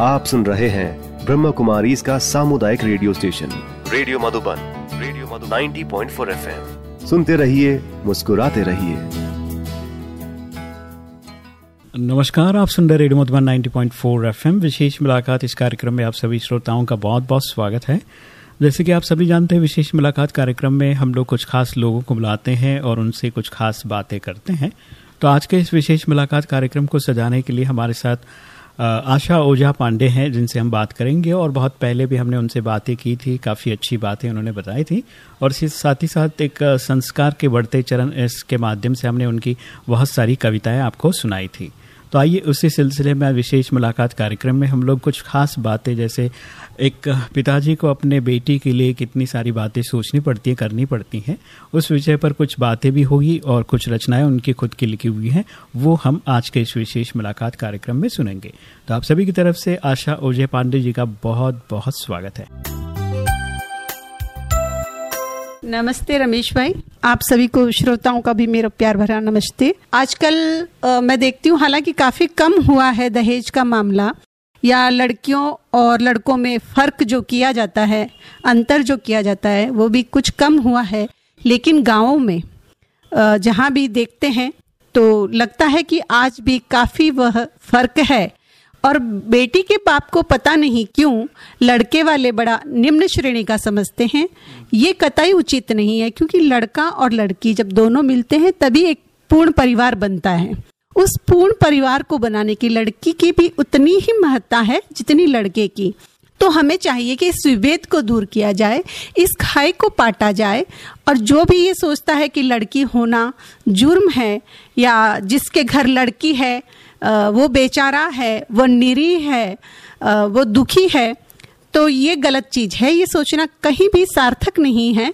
आप सुन रहे हैं ब्रह्म कुमारी इसका सामुदायिक radio station. Radio Madhuban, radio Madhu 90.4 point सुनते रहिए, मुस्कुराते रहिए। नमस्कार, आप सुन रहे रेडियो मधुबन 90.4 एफएम। विशेष मुलाकात इस कार्यक्रम में आप सभी श्रोताओं का बहुत बहुत स्वागत है। जैसे कि आप सभी जानते हैं, विशेष मुलाकात कार्यक्रम में हम लोग कुछ खास लोगों को बुलाते हैं और उनसे कुछ खास बातें करते हैं। तो आज के इस विशेष मुलाकात कार्यक्रम को सजाने के लिए हमारे साथ आशा ओझा पांडे हैं, जिनसे हम बात करेंगे, और बहुत पहले भी हमने उनसे बातें की थी, काफ़ी अच्छी बातें उन्होंने बताई थी। और साथ ही साथ एक संस्कार के बढ़ते चरण, इसके माध्यम से हमने उनकी बहुत सारी कविताएँ आपको सुनाई थी। तो आइए उसी सिलसिले में विशेष मुलाकात कार्यक्रम में हम लोग कुछ खास बातें, जैसे एक पिताजी को अपने बेटी के लिए कितनी सारी बातें सोचनी पड़ती हैं, करनी पड़ती हैं, उस विषय पर कुछ बातें भी होगी और कुछ रचनाएँ उनकी खुद की लिखी हुई हैं, वो हम आज के इस विशेष मुलाकात कार्यक्रम में सुनेंगे। तो आप सभी की तरफ़ से आशा, ओजय पांडे जी का बहुत बहुत स्वागत है। नमस्ते रमेश भाई। आप सभी को श्रोताओं का भी मेरा प्यार भरा नमस्ते। आजकल मैं देखती हूँ, हालाँकि काफ़ी कम हुआ है दहेज का मामला, या लड़कियों और लड़कों में फ़र्क जो किया जाता है, अंतर जो किया जाता है, वो भी कुछ कम हुआ है। लेकिन गाँवों में जहाँ भी देखते हैं तो लगता है कि आज भी काफ़ी वह फ़र्क है और बेटी के बाप को पता नहीं क्यों लड़के वाले बड़ा निम्न श्रेणी का समझते हैं। ये कतई उचित नहीं है, क्योंकि लड़का और लड़की जब दोनों मिलते हैं, तभी एक पूर्ण परिवार बनता है। उस पूर्ण परिवार को बनाने की लड़की की भी उतनी ही महत्ता है जितनी लड़के की। तो हमें चाहिए कि इस विभेद को दूर किया जाए, इस खाई को पाटा जाए, और जो भी ये सोचता है कि लड़की होना जुर्म है या जिसके घर लड़की है वो बेचारा है, वो निरी है वो दुखी है तो ये गलत चीज़ है। ये सोचना कहीं भी सार्थक नहीं है,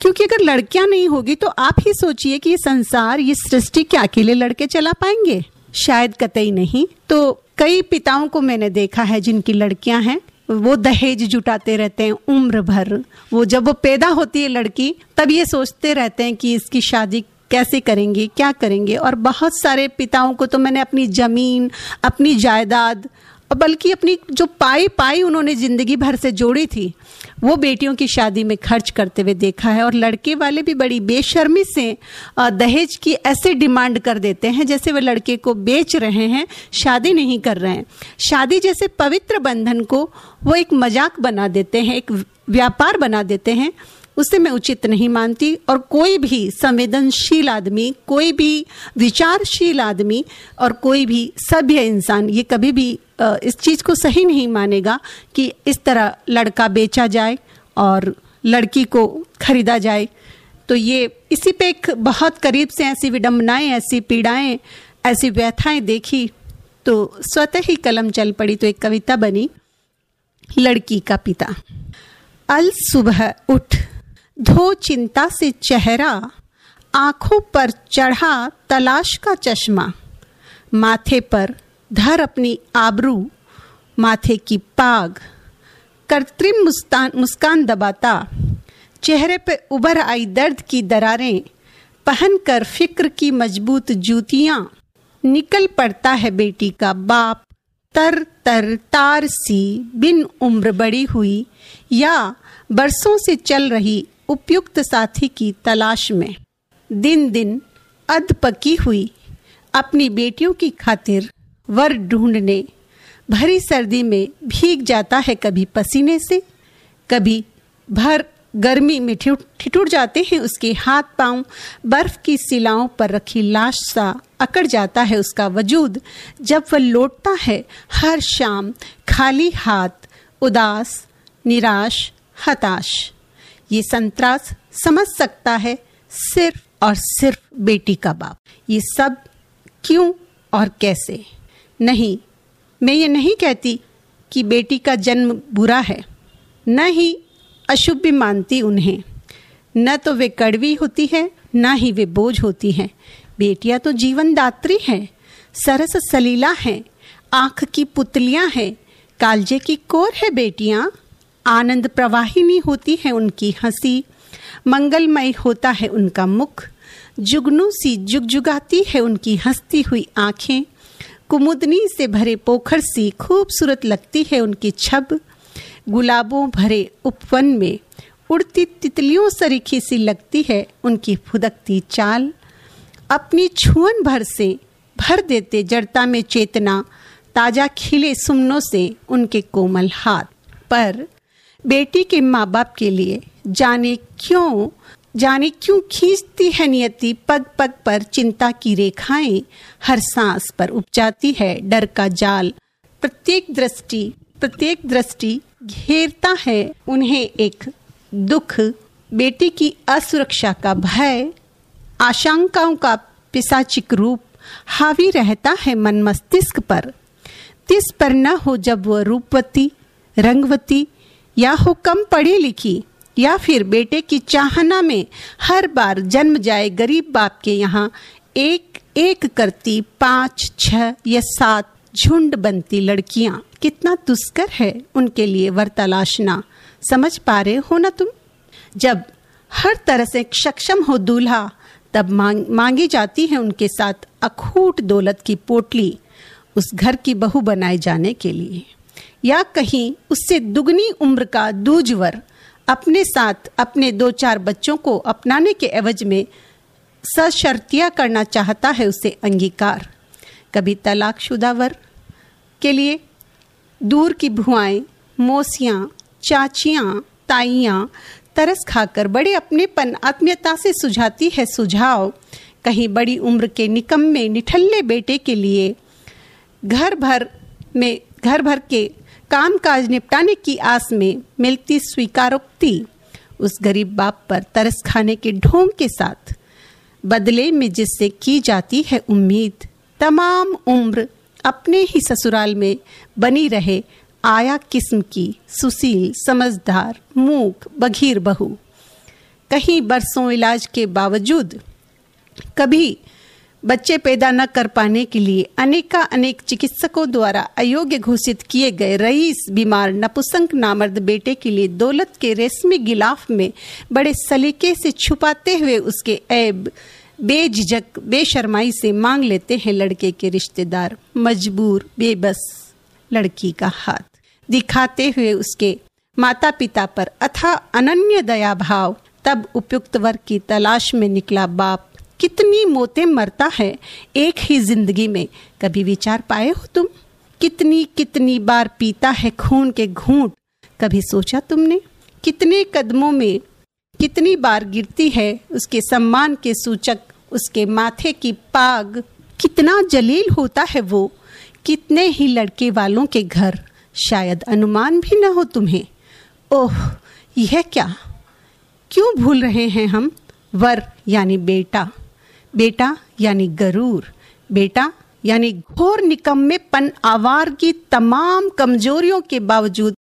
क्योंकि अगर लड़कियाँ नहीं होगी तो आप ही सोचिए कि ये संसार, ये सृष्टि क्या अकेले लड़के चला पाएँगे। शायद कतई नहीं। तो कई पिताओं को मैंने देखा है जिनकी लड़कियाँ हैं, वो दहेज जुटाते रहते हैं, उम्र भर। वो जब वो पैदा होती है लड़की, तब ये सोचते रहते हैं कि इसकी शादी कैसे करेंगे, क्या करेंगे? और बहुत सारे पिताओं को तो मैंने अपनी ज़मीन, अपनी जायदाद बल्कि अपनी जो पाई पाई उन्होंने ज़िंदगी भर से जोड़ी थी, वो बेटियों की शादी में खर्च करते हुए देखा है। और लड़के वाले भी बड़ी बेशर्मी से दहेज की ऐसे डिमांड कर देते हैं, जैसे वे लड़के को बेच रहे हैं, शादी नहीं कर रहे हैं। शादी जैसे पवित्र बंधन को वो एक मज़ाक बना देते हैं, एक व्यापार बना देते हैं उसे मैं उचित नहीं मानती और कोई भी संवेदनशील आदमी, कोई भी विचारशील आदमी और कोई भी सभ्य इंसान ये कभी भी इस चीज़ को सही नहीं मानेगा कि इस तरह लड़का बेचा जाए और लड़की को खरीदा जाए। तो ये इसी पे एक बहुत करीब से ऐसी विडम्बनाएँ ऐसी पीड़ाएँ, ऐसी व्यथाएँ देखी तो स्वतः ही कलम चल पड़ी तो एक कविता बनी, लड़की का पिता। अल सुबह उठ धो चिंता से चेहरा, आँखों पर चढ़ा तलाश का चश्मा। माथे पर धर अपनी आबरू, माथे की पाग कृत्रिम मुस्कान दबाता। चेहरे पे उभर आई दर्द की दरारें पहनकर फ़िक्र की मज़बूत जूतियाँ। निकल पड़ता है बेटी का बाप, तर तर, तार सी, बिन उम्र बड़ी हुई, या बरसों से चल रही उपयुक्त साथी की तलाश में। दिन दिन अध पकी हुई। अपनी बेटियों की खातिर वर ढूँढने। भरी सर्दी में भीग जाता है कभी पसीने से, कभी भर गर्मी में ठिठुर जाते हैं उसके हाथ पाँव। बर्फ़ की सिलाओं पर रखी लाश सा अकड़ जाता है उसका वजूद। जब वह लौटता है, हर शाम खाली हाथ, उदास, निराश, हताश। ये संतरास समझ सकता है सिर्फ़ और सिर्फ़ बेटी का बाप। ये सब क्यों और कैसे? नहीं, मैं ये नहीं कहती कि बेटी का जन्म बुरा है। न ही अशुभ भी मानती उन्हें। न तो वे कड़वी होती है, न ही वे बोझ होती हैं। बेटियाँ तो जीवन दात्री हैं, सरस सलीला हैं, आँख की पुतलियाँ हैं, कालजे की कोर है बेटियाँ आनंद प्रवाहिनी होती है उनकी हँसी, मंगलमय होता है उनका मुख, जुगनू सी जुगजुगाती है उनकी हंसती हुई आँखें, कुमुदनी से भरे पोखर सी खूबसूरत लगती है उनकी छब, गुलाबों भरे उपवन में उड़ती तितलियों सरीखी सी लगती है उनकी फुदकती चाल, अपनी छुअन भर से भर देते जड़ता में चेतना, ताज़ा खिले सुमनों से उनके कोमल हाथ पर बेटी के माँ बाप के लिए जाने क्यों जाने क्यों खींचती है नियति पग पग पर चिंता की रेखाएँ हर सांस पर उपजाती है, डर का जाल। प्रत्येक दृष्टि प्रत्येक दृष्टि घेरता है उन्हें एक दुख। बेटी की असुरक्षा का भय, आशंकाओं का पिसाचिक रूप हावी रहता है मन मस्तिष्क पर। तिस पर न हो जब वह रूपवती, रंगवती या हो कम पढ़ी लिखी या फिर बेटे की चाहना में हर बार जन्म जाए गरीब बाप के यहाँ एक एक करती पाँच छह या सात झुंड बनती लड़कियाँ। कितना दुष्कर है उनके लिए वर तलाशना समझ पा रहे हो ना तुम? जब हर तरह से सक्षम हो दूल्हा तब मांग, मांगी जाती है उनके साथ अखूट दौलत की पोटली उस घर की बहू बनाए जाने के लिए। या कहीं उससे दुगनी उम्र का दूजवर अपने साथ अपने दो चार बच्चों को अपनाने के एवज में सशर्तिया करना चाहता है उसे अंगीकार। कभी तलाकशुदा वर के लिए दूर की भुआएँ मौसियाँ, चाचियाँ, ताइयाँ, तरस खाकर बड़े अपनेपन, आत्मीयता से सुझाती है सुझाव। कहीं बड़ी उम्र के निकम्मे, निठल्ले बेटे के लिए घर भर में, घर भर के काम काज निपटाने की आस में मिलती स्वीकारोक्ति, उस गरीब बाप पर तरस खाने के ढोंग के साथ, बदले में जिससे की जाती है उम्मीद, तमाम उम्र अपने ही ससुराल में बनी रहे आया किस्म की सुशील, समझदार, मूक, बघीर बहू। कहीं बरसों इलाज के बावजूद कभी बच्चे पैदा न कर पाने के लिए अनेका अनेक चिकित्सकों द्वारा अयोग्य घोषित किए गए रईस बीमार नपुसंक नामर्द बेटे के लिए दौलत के रेशमी गिलाफ में बड़े सलीके से छुपाते हुए उसके ऐब बेझिझक, बेशरमाई से मांग लेते हैं लड़के के रिश्तेदार। मजबूर, बेबस लड़की का हाथ। दिखाते हुए उसके माता पिता पर अथा अनन्य दया भाव तब उपयुक्त वर्ग की तलाश में निकला बाप। कितनी मोते मरता है एक ही ज़िंदगी में? कभी विचार पाए हो तुम? कितनी कितनी बार पीता है खून के घूंट? कभी सोचा तुमने? कितने कदमों में कितनी बार गिरती है उसके सम्मान के सूचक, उसके माथे की पाग? कितना जलील होता है वो? कितने ही लड़के वालों के घर? शायद अनुमान भी न हो तुम्हें। ओह, यह क्या? क्यों भूल रहे हैं हम? वर यानी बेटा। बेटा यानी गरूर, बेटा यानी घोर निकम्मेपन आवार की तमाम कमजोरियों के बावजूद,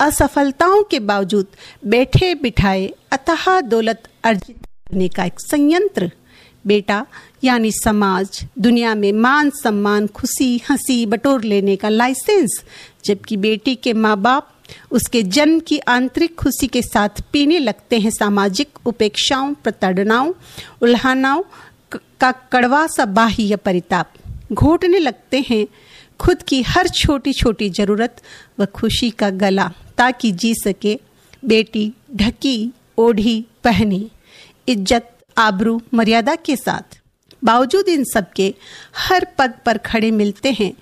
असफलताओं के बावजूद बैठे बिठाए अतः दौलत अर्जित करने का एक संयंत्र। बेटा यानी समाज, दुनिया में मान सम्मान, खुशी, हँसी, बटोर लेने का लाइसेंस, जबकि बेटी के माँ बाप उसके जन्म की आंतरिक खुशी के साथ पीने लगते हैं सामाजिक उपेक्षाओं, प्रताड़नाओं, उल्हानाओं का कड़वा सा बाह्य परिताप। घोटने लगते हैं, खुद की हर छोटी छोटी ज़रूरत व खुशी का गला, ताकि जी सके, बेटी, ढकी, ओढ़ी, पहनी, इज़्ज़त, आबरू, मर्यादा के साथ। बावजूद इन सब के हर पद पर खड़े मिलते हैं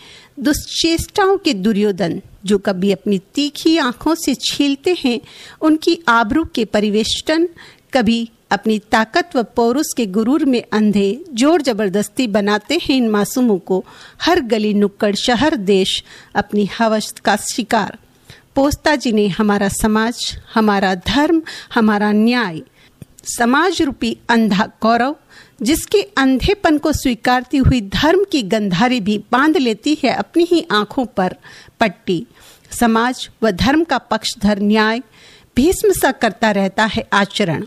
दुश्चेष्टाओं के दुर्योधन, जो कभी अपनी तीखी आँखों से छीलते हैं, उनकी आबरू के परिवेष्टन, कभी अपनी ताकत व पौरुष के गुरूर में अंधे ज़ोर ज़बरदस्ती बनाते हैं इन मासूमों को। हर गली नुक्कड़ शहर देश अपनी हवस का शिकार। पोस्ता जी ने हमारा समाज, हमारा धर्म, हमारा न्याय समाज रूपी अंधा गौरव, जिसके अंधेपन को स्वीकारती हुई धर्म की गंधारी भी बाँध लेती है अपनी ही आँखों पर पट्टी। समाज व धर्म का पक्षधर न्याय भीष्म सा करता रहता है आचरण।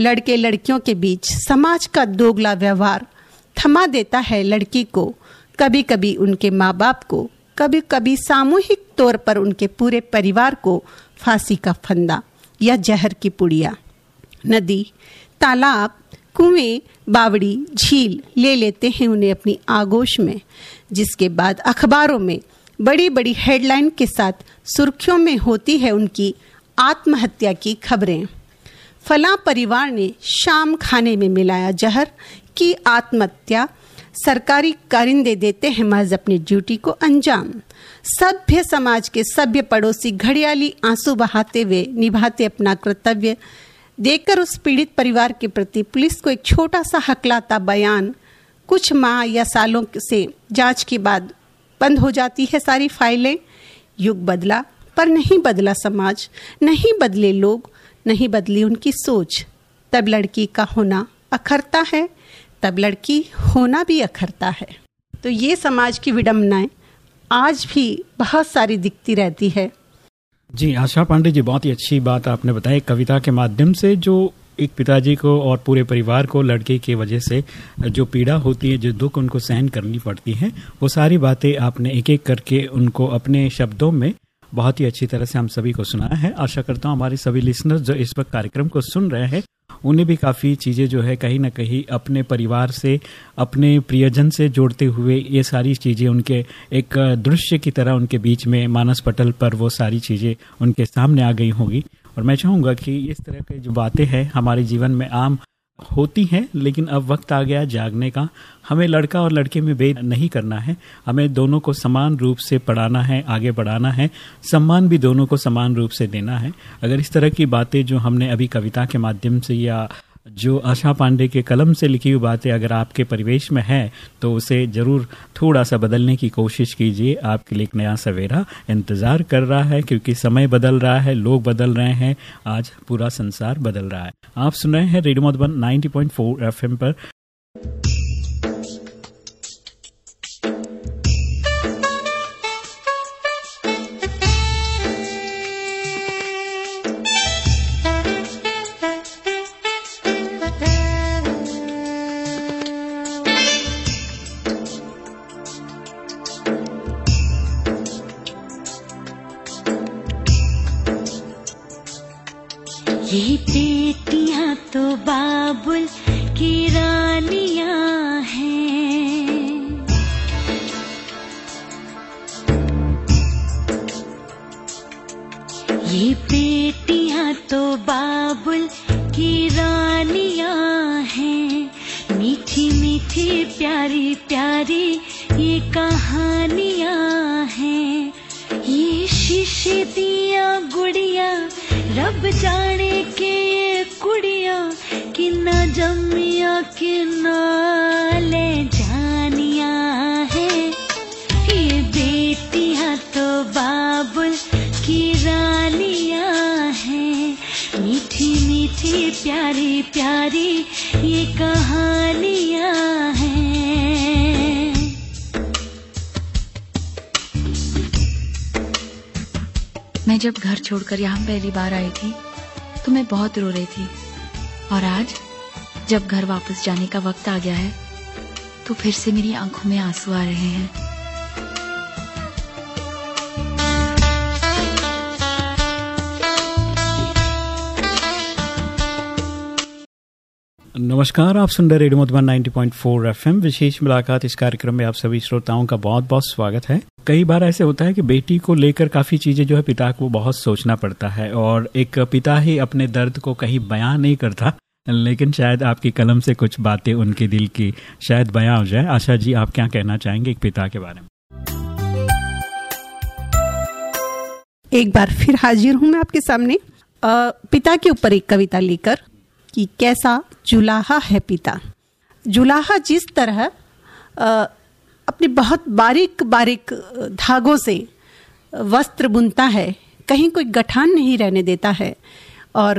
लड़के लड़कियों के बीच समाज का दोगला व्यवहार थमा देता है लड़की को। कभी कभी उनके माँ बाप को कभी कभी सामूहिक तौर पर उनके पूरे परिवार को फांसी का फंदा या जहर की पुड़िया। नदी, तालाब, कुएँ, बावड़ी, झील ले लेते हैं उन्हें अपनी आगोश में, जिसके बाद अखबारों में बड़ी बड़ी हेडलाइन के साथ सुर्खियों में होती है उनकी आत्महत्या की खबरें। फला परिवार ने शाम खाने में मिलाया जहर की आत्महत्या सरकारी कारिंदे देते हैं महज अपनी ड्यूटी को अंजाम। सभ्य समाज के सभ्य पड़ोसी घड़ियाली आँसू बहाते हुए निभाते अपना कर्तव्य देखकर उस पीड़ित परिवार के प्रति पुलिस को एक छोटा सा हकलाता बयान, कुछ माह या सालों से जाँच के बाद बंद हो जाती है सारी फाइलें। युग बदला, पर नहीं बदला समाज, नहीं बदले लोग नहीं बदली उनकी सोच। तब लड़की का होना अखरता है, तब लड़की होना भी अखरता है। तो ये समाज की विडम्बनाएँ आज भी बहुत सारी दिखती रहती है। जी, आशा पांडे जी, बहुत ही अच्छी बात आपने बताई। कविता के माध्यम से जो एक पिताजी को और पूरे परिवार को, लड़के की वजह से जो पीड़ा होती है, जो दुख उनको सहन करनी पड़ती है, वो सारी बातें आपने एक एक करके उनको अपने शब्दों में बहुत ही अच्छी तरह से हम सभी को सुनाया है। आशा करता हूँ हमारे सभी लिसनर्स जो इस वक्त कार्यक्रम को सुन रहे हैं, उन्हें भी काफ़ी चीज़ें जो है कहीं ना कहीं अपने परिवार से, अपने प्रियजन से जोड़ते हुए ये सारी चीज़ें उनके एक दृश्य की तरह उनके बीच में मानस पटल पर वो सारी चीज़ें उनके सामने आ गई होंगी। और मैं चाहूँगा कि इस तरह की जो बातें हैं हमारे जीवन में आम होती हैं, लेकिन अब वक्त आ गया जागने का। हमें लड़का और लड़के में भेद नहीं करना है। हमें दोनों को समान रूप से पढ़ाना है, आगे बढ़ाना है। सम्मान भी दोनों को समान रूप से देना है। अगर इस तरह की बातें जो हमने अभी कविता के माध्यम से या जो आशा पांडे के कलम से लिखी हुई बातें अगर आपके परिवेश में है तो उसे ज़रूर थोड़ा सा बदलने की कोशिश कीजिए। आपके लिए एक नया सवेरा इंतज़ार कर रहा है, क्योंकि समय बदल रहा है, लोग बदल रहे हैं, आज पूरा संसार बदल रहा है। आप सुन रहे हैं रेडियो मधुबन 90.4 एफएम पर। ये बेटियाँ तो बाबुल छोड़कर यहाँ पहली बार आई थी तो मैं बहुत रो रही थी। और आज, जब घर वापस जाने का वक्त आ गया है तो फिर से मेरी आँखों में आँसू आ रहे हैं। नमस्कार आप सुन रहे रेडियो मधुबन 90.4 एफएम। विशेष मुलाकात इस कार्यक्रम में आप सभी श्रोताओं का बहुत बहुत स्वागत है। कई बार ऐसे होता है कि बेटी को लेकर काफ़ी चीज़ें जो है पिता को बहुत सोचना पड़ता है और एक पिता ही अपने दर्द को कहीं बयां नहीं करता लेकिन शायद आपकी कलम से कुछ बातें उनके दिल की शायद बयां हो जाए। आशा जी आप क्या कहना चाहेंगे एक पिता के बारे में? एक बार फिर हाजिर हूँ मैं आपके सामने। अ, पिता के ऊपर एक कविता लेकर कि कैसा जुलाहा है पिता। जुलाहा जिस तरह अपने बहुत बारीक बारीक, धागों से वस्त्र बुनता है, कहीं कोई गठान नहीं रहने देता है, और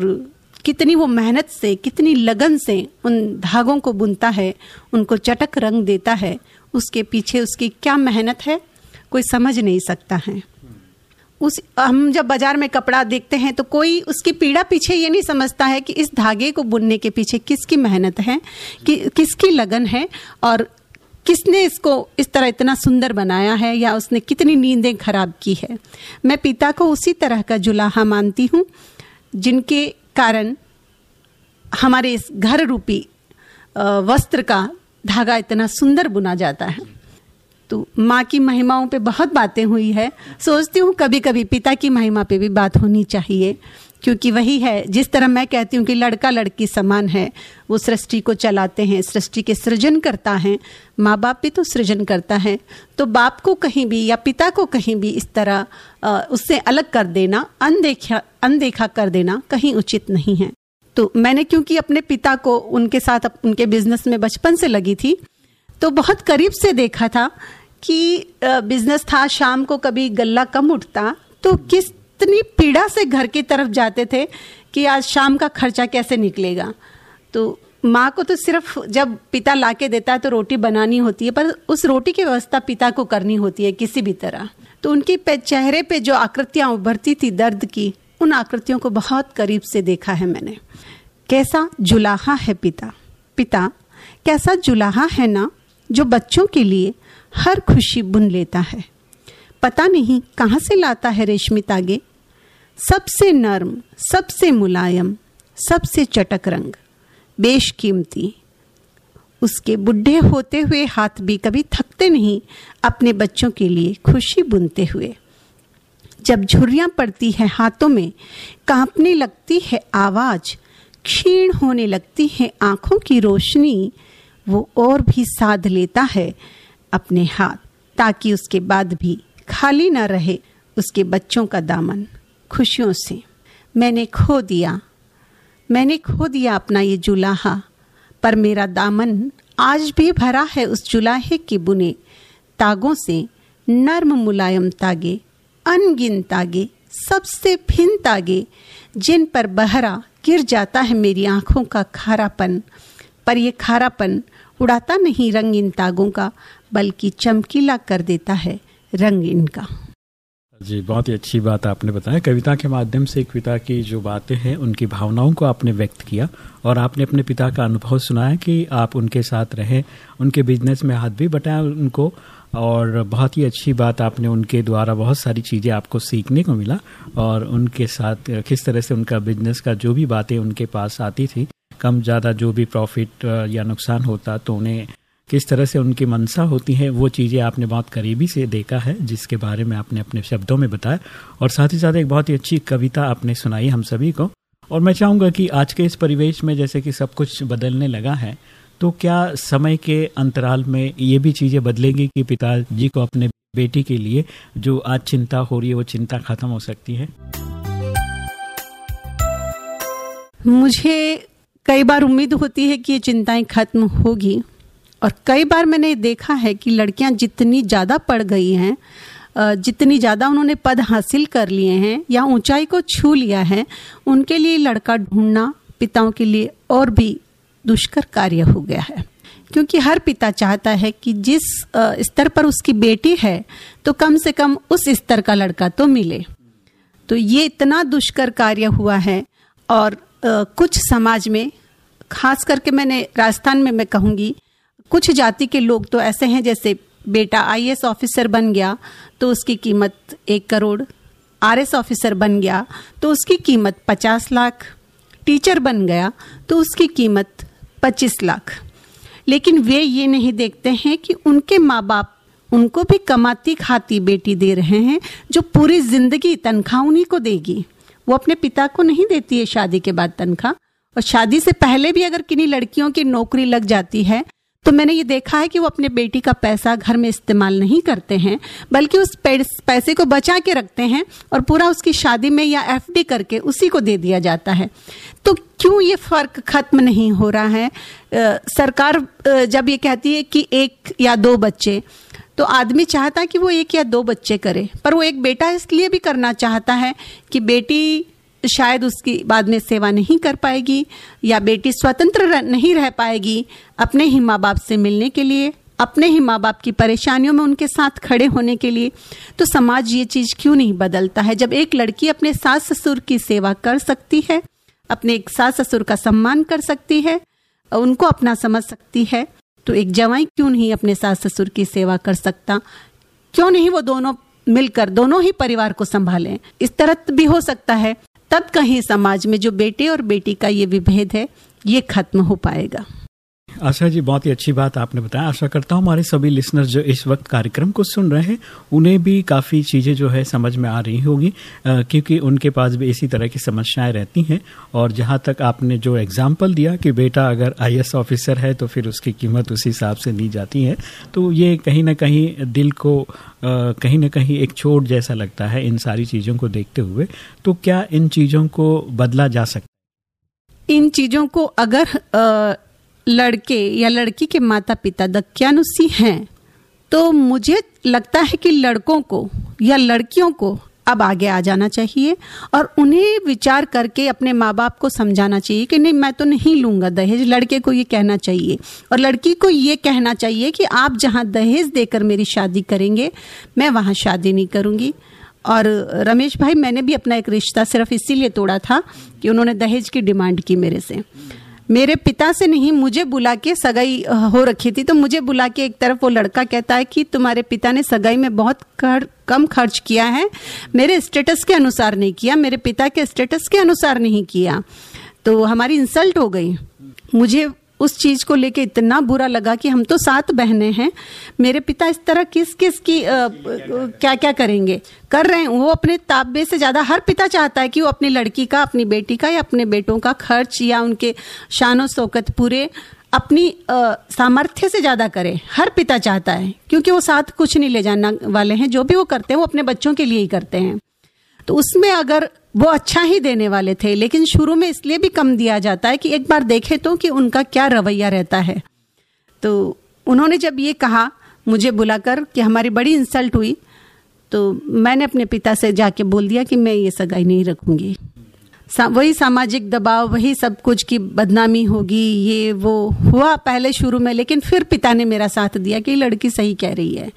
कितनी वो मेहनत से, कितनी लगन से उन धागों को बुनता है, उनको चटक रंग देता है, उसके पीछे उसकी क्या मेहनत है, कोई समझ नहीं सकता है। उस, हम जब बाज़ार में कपड़ा देखते हैं तो कोई उसकी पीड़ा पीछे ये नहीं समझता है कि इस धागे को बुनने के पीछे किसकी मेहनत है, कि, किसकी लगन है, और किसने इसको इस तरह इतना सुंदर बनाया है, या उसने कितनी नींदें खराब की है। मैं पिता को उसी तरह का जुलाहा मानती हूँ, जिनके कारण हमारे इस घर रूपी वस्त्र का धागा इतना सुंदर बुना जाता है। तो माँ की महिमाओं पे बहुत बातें हुई है। सोचती हूँ कभी कभी पिता की महिमा पे भी बात होनी चाहिए, क्योंकि वही है, जिस तरह मैं कहती हूँ कि लड़का लड़की समान है, वो सृष्टि को चलाते हैं, सृष्टि के सृजन करता है माँ बाप भी तो सृजन करता है तो बाप को कहीं भी या पिता को कहीं भी इस तरह उससे अलग कर देना, अनदेखा अनदेखा कर देना कहीं उचित नहीं है। तो मैंने क्योंकि अपने पिता को उनके साथ, उनके बिज़नेस में बचपन से लगी थी तो बहुत करीब से देखा था कि बिज़नेस था, शाम को कभी गल्ला कम उठता तो किस इतनी पीड़ा से घर की तरफ़ जाते थे कि आज शाम का खर्चा कैसे निकलेगा। तो माँ को तो सिर्फ़ जब पिता ला के देता है तो रोटी बनानी होती है, पर उस रोटी की व्यवस्था पिता को करनी होती है किसी भी तरह। तो उनके पे, चेहरे पे जो आकृतियाँ उभरती थी दर्द की, उन आकृतियों को बहुत करीब से देखा है मैंने। कैसा जुलाहा है पिता? पिता, कैसा जुलाहा है ना, जो बच्चों के लिए हर खुशी बुन लेता है। पता नहीं कहाँ से लाता है रेशमी तागे। सबसे नर्म, सबसे मुलायम, सबसे चटक रंग, बेशकीमती। उसके बुढ़े होते हुए हाथ भी कभी थकते नहीं अपने बच्चों के लिए खुशी बुनते हुए। जब झुर्रियाँ पड़ती है हाथों में, कांपने लगती है आवाज़, क्षीण होने लगती है आँखों की रोशनी, वो और भी साध लेता है अपने हाथ, ताकि उसके बाद भी खाली ना रहे उसके बच्चों का दामन, खुशियों से। मैंने खो दिया। मैंने खो दिया अपना ये जुलाहा, पर मेरा दामन आज भी भरा है उस जुलाहे के बुने। तागों से नर्म मुलायम तागे, अनगिन तागे, सबसे भिन्न तागे, जिन पर बहरा गिर जाता है मेरी आँखों का खारापन। पर यह खारापन उड़ाता नहीं रंगीन तागों का, बल्कि चमकीला कर देता है रंग इनका। जी, बहुत ही अच्छी बात आपने बताया। कविता के माध्यम से एक पिता की जो बातें हैं, उनकी भावनाओं को आपने व्यक्त किया और आपने अपने पिता का अनुभव सुनाया कि आप उनके साथ रहें, उनके बिज़नेस में हाथ भी बटाया उनको और बहुत ही अच्छी बात आपने उनके द्वारा बहुत सारी चीज़ें आपको सीखने को मिला और उनके साथ, किस तरह से उनका बिज़नेस का जो भी बातें उनके पास आती थी कम, ज़्यादा जो भी प्रॉफिट या नुकसान होता तो उन्हें किस तरह से उनकी मनसा होती है, वो चीज़ें आपने बहुत करीबी से देखा है, जिसके बारे में आपने अपने शब्दों में बताया। और साथ ही साथ एक बहुत ही अच्छी कविता आपने सुनाई हम सभी को। और मैं चाहूँगा कि आज के इस परिवेश में जैसे कि सब कुछ बदलने लगा है तो क्या समय के अंतराल में ये भी चीज़ें बदलेंगी कि पिताजी को अपने बेटी के लिए जो आज चिंता हो रही है, वो चिंता खत्म हो सकती है? मुझे कई बार उम्मीद होती है कि ये चिंताएँ खत्म होगी। और कई बार मैंने देखा है कि लड़कियाँ जितनी ज़्यादा पढ़ गई हैं जितनी ज़्यादा उन्होंने पद हासिल कर लिए हैं या ऊंचाई को छू लिया है, उनके लिए लड़का ढूंढना पिताओं के लिए और भी दुष्कर कार्य हो गया है। क्योंकि हर पिता चाहता है कि जिस स्तर पर उसकी बेटी है तो कम से कम उस स्तर का लड़का तो मिले। तो ये इतना दुष्कर कार्य हुआ है और कुछ समाज में, खास करके मैंने राजस्थान में मैं कहूँगी, कुछ जाति के लोग तो ऐसे हैं, जैसे बेटा आईएएस ऑफिसर बन गया तो उसकी कीमत एक करोड़ आरएस ऑफिसर बन गया तो उसकी कीमत पचास लाख, टीचर बन गया तो उसकी कीमत पच्चीस लाख। लेकिन वे ये नहीं देखते हैं कि उनके माँ बाप उनको भी कमाती खाती बेटी दे रहे हैं, जो पूरी ज़िंदगी तनख्वाह उन्हीं को देगी। वो अपने पिता को नहीं देती है शादी के बाद तनख्वाह। और शादी से पहले भी अगर किन्हीं लड़कियों की नौकरी लग जाती है तो मैंने ये देखा है कि वो अपने बेटी का पैसा घर में इस्तेमाल नहीं करते हैं बल्कि उस पैसे को बचा के रखते हैं और पूरा उसकी शादी में या एफडी करके उसी को दे दिया जाता है। तो क्यों ये फ़र्क खत्म नहीं हो रहा है? आ, सरकार जब ये कहती है कि एक या दो बच्चे तो आदमी चाहता है कि वो एक या दो बच्चे करे पर वो एक बेटा इसलिए भी करना चाहता है कि बेटी शायद उसकी बाद में सेवा नहीं कर पाएगी या बेटी स्वतंत्र रह, नहीं रह पाएगी अपने ही माँ बाप से मिलने के लिए अपने ही माँ बाप की परेशानियों में उनके साथ खड़े होने के लिए। तो समाज ये चीज़ क्यों नहीं बदलता है? जब एक लड़की अपने सास ससुर की सेवा कर सकती है अपने एक सास ससुर का सम्मान कर सकती है उनको अपना समझ सकती है तो एक जवाई क्यों नहीं अपने सास ससुर की सेवा कर सकता? क्यों नहीं वो दोनों मिलकर, दोनों ही परिवार को संभालें? इस तरह भी हो सकता है। तब कहीं समाज में जो बेटे और बेटी का ये विभेद है, ये खत्म हो पाएगा। आशा जी, बहुत ही अच्छी बात आपने बताया। आशा करता हूँ हमारे सभी लिसनर जो इस वक्त कार्यक्रम को सुन रहे हैं, उन्हें भी काफ़ी चीज़ें जो है समझ में आ रही होगी क्योंकि उनके पास भी इसी तरह की समस्याएँ रहती हैं। और जहाँ तक आपने जो एग्ज़ाम्पल दिया कि बेटा अगर आई ऑफिसर है तो फिर उसकी कीमत उसी हिसाब से ली जाती है। तो ये कहीं ना कहीं दिल को कहीं ना कहीं एक चोट जैसा लगता है इन सारी चीज़ों को देखते हुए। तो क्या इन चीज़ों को बदला जा सकता इन चीज़ों को अगर लड़के या लड़की के माता पिता दक्यानुसी हैं तो मुझे लगता है कि लड़कों को या लड़कियों को अब आगे आ जाना चाहिए और उन्हें विचार करके अपने माँ बाप को समझाना चाहिए कि नहीं, मैं तो नहीं लूँगा दहेज, लड़के को ये कहना चाहिए। और लड़की को ये कहना चाहिए कि आप जहाँ दहेज देकर मेरी शादी करेंगे, मैं वहाँ शादी नहीं करूँगी। और रमेश भाई, मैंने भी अपना एक रिश्ता सिर्फ़ इसीलिए तोड़ा था कि उन्होंने दहेज की डिमांड की मेरे से। मेरे पिता से नहीं मुझे बुला के सगाई हो रखी थी। तो मुझे बुला के एक तरफ़ वो लड़का कहता है कि तुम्हारे पिता ने सगाई में बहुत कर, कम खर्च किया है। मेरे स्टेटस के अनुसार नहीं किया मेरे पिता के स्टेटस के अनुसार नहीं किया। तो हमारी इंसल्ट हो गई। मुझे उस चीज़ को लेके इतना बुरा लगा कि हम तो सात बहनें हैं। मेरे पिता इस तरह किस किस की आ, क्या क्या करेंगे? कर रहे हैं। वो अपने ताबे से ज़्यादा हर पिता चाहता है कि वो अपनी लड़की का अपनी बेटी का या अपने बेटों का खर्च या उनके शानो शौकत पूरे अपनी सामर्थ्य से ज़्यादा करे। हर पिता चाहता है क्योंकि वो साथ कुछ नहीं ले जाने वाले हैं। जो भी वो करते हैं वो अपने बच्चों के लिए ही करते हैं। तो उसमें अगर वो अच्छा ही देने वाले थे लेकिन शुरू में इसलिए भी कम दिया जाता है कि एक बार देखे तो कि उनका क्या रवैया रहता है। तो उन्होंने जब ये कहा मुझे बुलाकर कि हमारी बड़ी इंसल्ट हुई तो मैंने अपने पिता से जाके बोल दिया कि मैं ये सगाई नहीं रखूँगी। सा, वही सामाजिक दबाव वही सब कुछ की बदनामी होगी ये वो हुआ पहले शुरू में लेकिन फिर पिता ने मेरा साथ दिया कि लड़की सही कह रही है।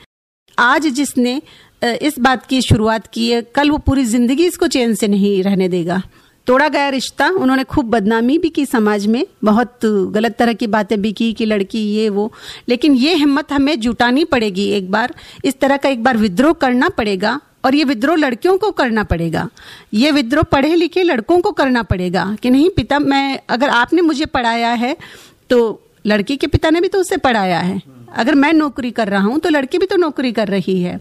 आज जिसने इस बात की शुरुआत की है, कल वो पूरी ज़िंदगी इसको चैन से नहीं रहने देगा। तोड़ा गया रिश्ता, उन्होंने खूब बदनामी भी की समाज में, बहुत गलत तरह की बातें भी की कि लड़की ये वो, लेकिन ये हिम्मत हमें जुटानी पड़ेगी एक बार, इस तरह का एक बार विद्रोह करना पड़ेगा, और ये विद्रोह लड़कियों को करना पड़ेगा। ये विद्रोह पढ़े लिखे लड़कों को करना पड़ेगा कि नहीं, पिता, मैं, अगर आपने मुझे पढ़ाया है तो लड़की के पिता ने भी तो उसे पढ़ाया है। अगर मैं नौकरी कर रहा हूँ तो लड़की भी तो नौकरी कर रही है।